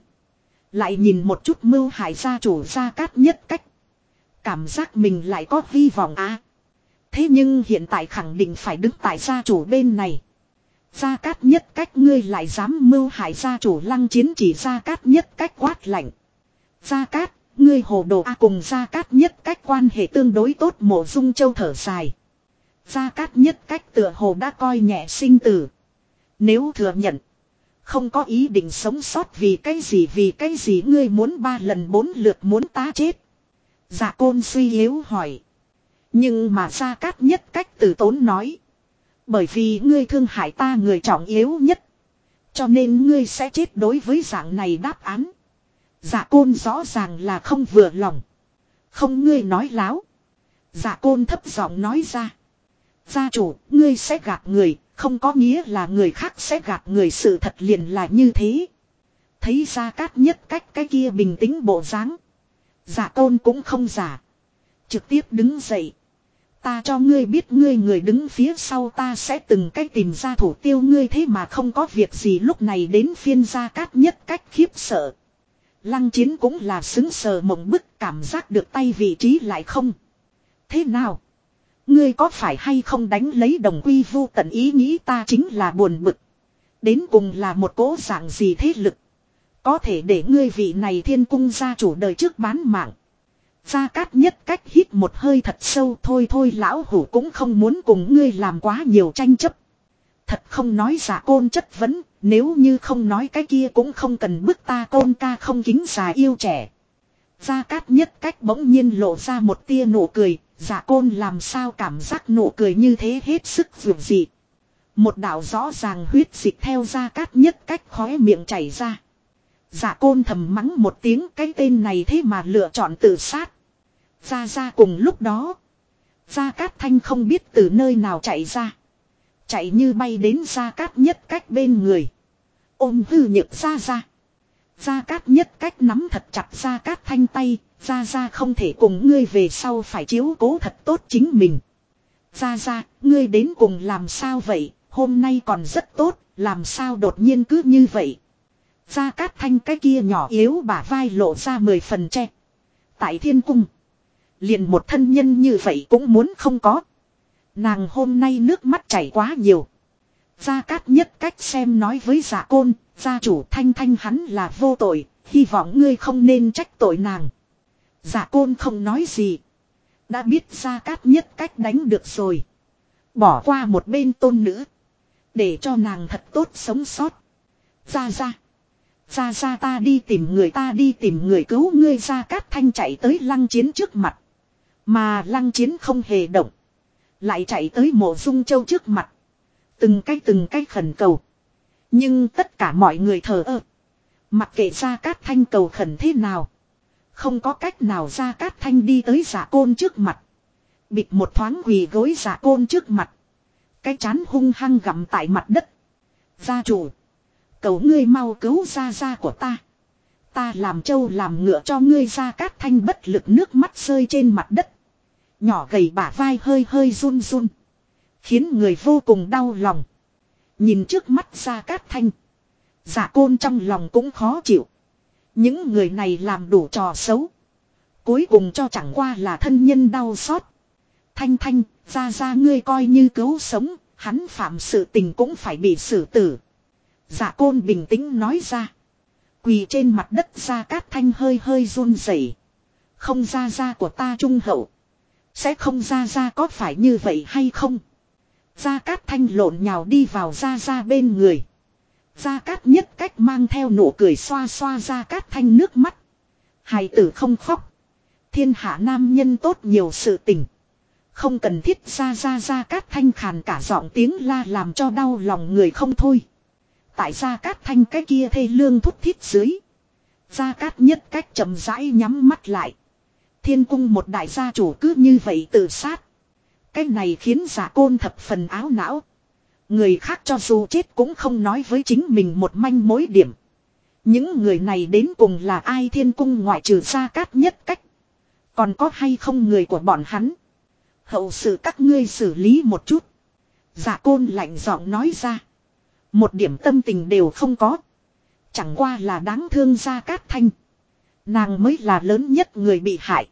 [SPEAKER 1] Lại nhìn một chút mưu hại gia chủ Gia Cát nhất cách. Cảm giác mình lại có hy vọng á. thế nhưng hiện tại khẳng định phải đứng tại gia chủ bên này. Gia Cát nhất cách ngươi lại dám mưu hại gia chủ lăng chiến chỉ Gia Cát nhất cách quát lạnh. Gia Cát, ngươi hồ đồ A cùng Gia Cát nhất cách quan hệ tương đối tốt mộ dung châu thở dài. Gia Cát nhất cách tựa hồ đã coi nhẹ sinh tử. Nếu thừa nhận. Không có ý định sống sót vì cái gì vì cái gì ngươi muốn ba lần bốn lượt muốn ta chết. Dạ côn suy yếu hỏi. Nhưng mà Gia Cát nhất cách từ tốn nói. Bởi vì ngươi thương hại ta người trọng yếu nhất. Cho nên ngươi sẽ chết đối với dạng này đáp án. Dạ côn rõ ràng là không vừa lòng. Không ngươi nói láo. Dạ côn thấp giọng nói ra. Gia chủ, ngươi sẽ gạt người, không có nghĩa là người khác sẽ gạt người sự thật liền là như thế. Thấy ra cát nhất cách cái kia bình tĩnh bộ dáng. Dạ côn cũng không giả. Trực tiếp đứng dậy. Ta cho ngươi biết ngươi người đứng phía sau ta sẽ từng cách tìm ra thủ tiêu ngươi thế mà không có việc gì lúc này đến phiên gia cát nhất cách khiếp sợ. Lăng chiến cũng là xứng sờ mộng bức cảm giác được tay vị trí lại không. Thế nào? Ngươi có phải hay không đánh lấy đồng quy vu tận ý nghĩ ta chính là buồn bực. Đến cùng là một cố dạng gì thế lực. Có thể để ngươi vị này thiên cung gia chủ đời trước bán mạng. Gia Cát nhất cách hít một hơi thật sâu thôi thôi lão hủ cũng không muốn cùng ngươi làm quá nhiều tranh chấp. Thật không nói giả côn chất vấn, nếu như không nói cái kia cũng không cần bức ta côn ca không kính già yêu trẻ. Gia Cát nhất cách bỗng nhiên lộ ra một tia nụ cười, giả côn làm sao cảm giác nụ cười như thế hết sức vượt dị. Một đạo rõ ràng huyết dịch theo Gia Cát nhất cách khóe miệng chảy ra dạ côn thầm mắng một tiếng cái tên này thế mà lựa chọn tự sát. Ra ra cùng lúc đó. Gia Cát Thanh không biết từ nơi nào chạy ra. Chạy như bay đến Gia Cát nhất cách bên người. Ôm hư nhược ra ra. Gia Cát nhất cách nắm thật chặt Gia Cát Thanh tay. Gia Gia không thể cùng ngươi về sau phải chiếu cố thật tốt chính mình. Gia Gia, ngươi đến cùng làm sao vậy, hôm nay còn rất tốt, làm sao đột nhiên cứ như vậy. Gia Cát Thanh cái kia nhỏ yếu bả vai lộ ra mười phần che Tại thiên cung. Liền một thân nhân như vậy cũng muốn không có. Nàng hôm nay nước mắt chảy quá nhiều. Gia Cát nhất cách xem nói với giả côn, gia chủ thanh thanh hắn là vô tội, hy vọng ngươi không nên trách tội nàng. Giả côn không nói gì. Đã biết Gia Cát nhất cách đánh được rồi. Bỏ qua một bên tôn nữ. Để cho nàng thật tốt sống sót. Ra ra. Ra ra ta đi tìm người, ta đi tìm người, cứu ngươi ra Cát thanh chạy tới lăng chiến trước mặt. Mà lăng chiến không hề động. Lại chạy tới mộ dung châu trước mặt. Từng cái từng cái khẩn cầu. Nhưng tất cả mọi người thờ ơ. Mặc kệ ra cát thanh cầu khẩn thế nào. Không có cách nào ra cát thanh đi tới giả côn trước mặt. Bịt một thoáng quỳ gối giả côn trước mặt. Cái chán hung hăng gặm tại mặt đất. Gia chủ. Cầu ngươi mau cứu ra ra của ta. Ta làm trâu làm ngựa cho ngươi ra cát thanh bất lực nước mắt rơi trên mặt đất. Nhỏ gầy bả vai hơi hơi run run. Khiến người vô cùng đau lòng. Nhìn trước mắt ra cát thanh. Giả côn trong lòng cũng khó chịu. Những người này làm đủ trò xấu. Cuối cùng cho chẳng qua là thân nhân đau xót. Thanh thanh, ra ra ngươi coi như cứu sống, hắn phạm sự tình cũng phải bị xử tử. Dạ côn bình tĩnh nói ra. Quỳ trên mặt đất ra cát thanh hơi hơi run rẩy. Không ra ra của ta trung hậu. Sẽ không ra ra có phải như vậy hay không? Gia Cát Thanh lộn nhào đi vào Gia Gia bên người. Gia Cát nhất cách mang theo nụ cười xoa xoa Gia Cát Thanh nước mắt. Hài tử không khóc. Thiên hạ nam nhân tốt nhiều sự tình. Không cần thiết ra ra ra cát thanh khàn cả giọng tiếng la làm cho đau lòng người không thôi. Tại gia cát thanh cái kia thê lương thúc thiết dưới. Gia cát nhất cách chậm rãi nhắm mắt lại. Thiên cung một đại gia chủ cứ như vậy tự sát. Cái này khiến giả côn thập phần áo não. Người khác cho dù chết cũng không nói với chính mình một manh mối điểm. Những người này đến cùng là ai thiên cung ngoại trừ gia cát nhất cách. Còn có hay không người của bọn hắn. Hậu sự các ngươi xử lý một chút. Giả côn lạnh giọng nói ra. Một điểm tâm tình đều không có. Chẳng qua là đáng thương gia cát thanh. Nàng mới là lớn nhất người bị hại.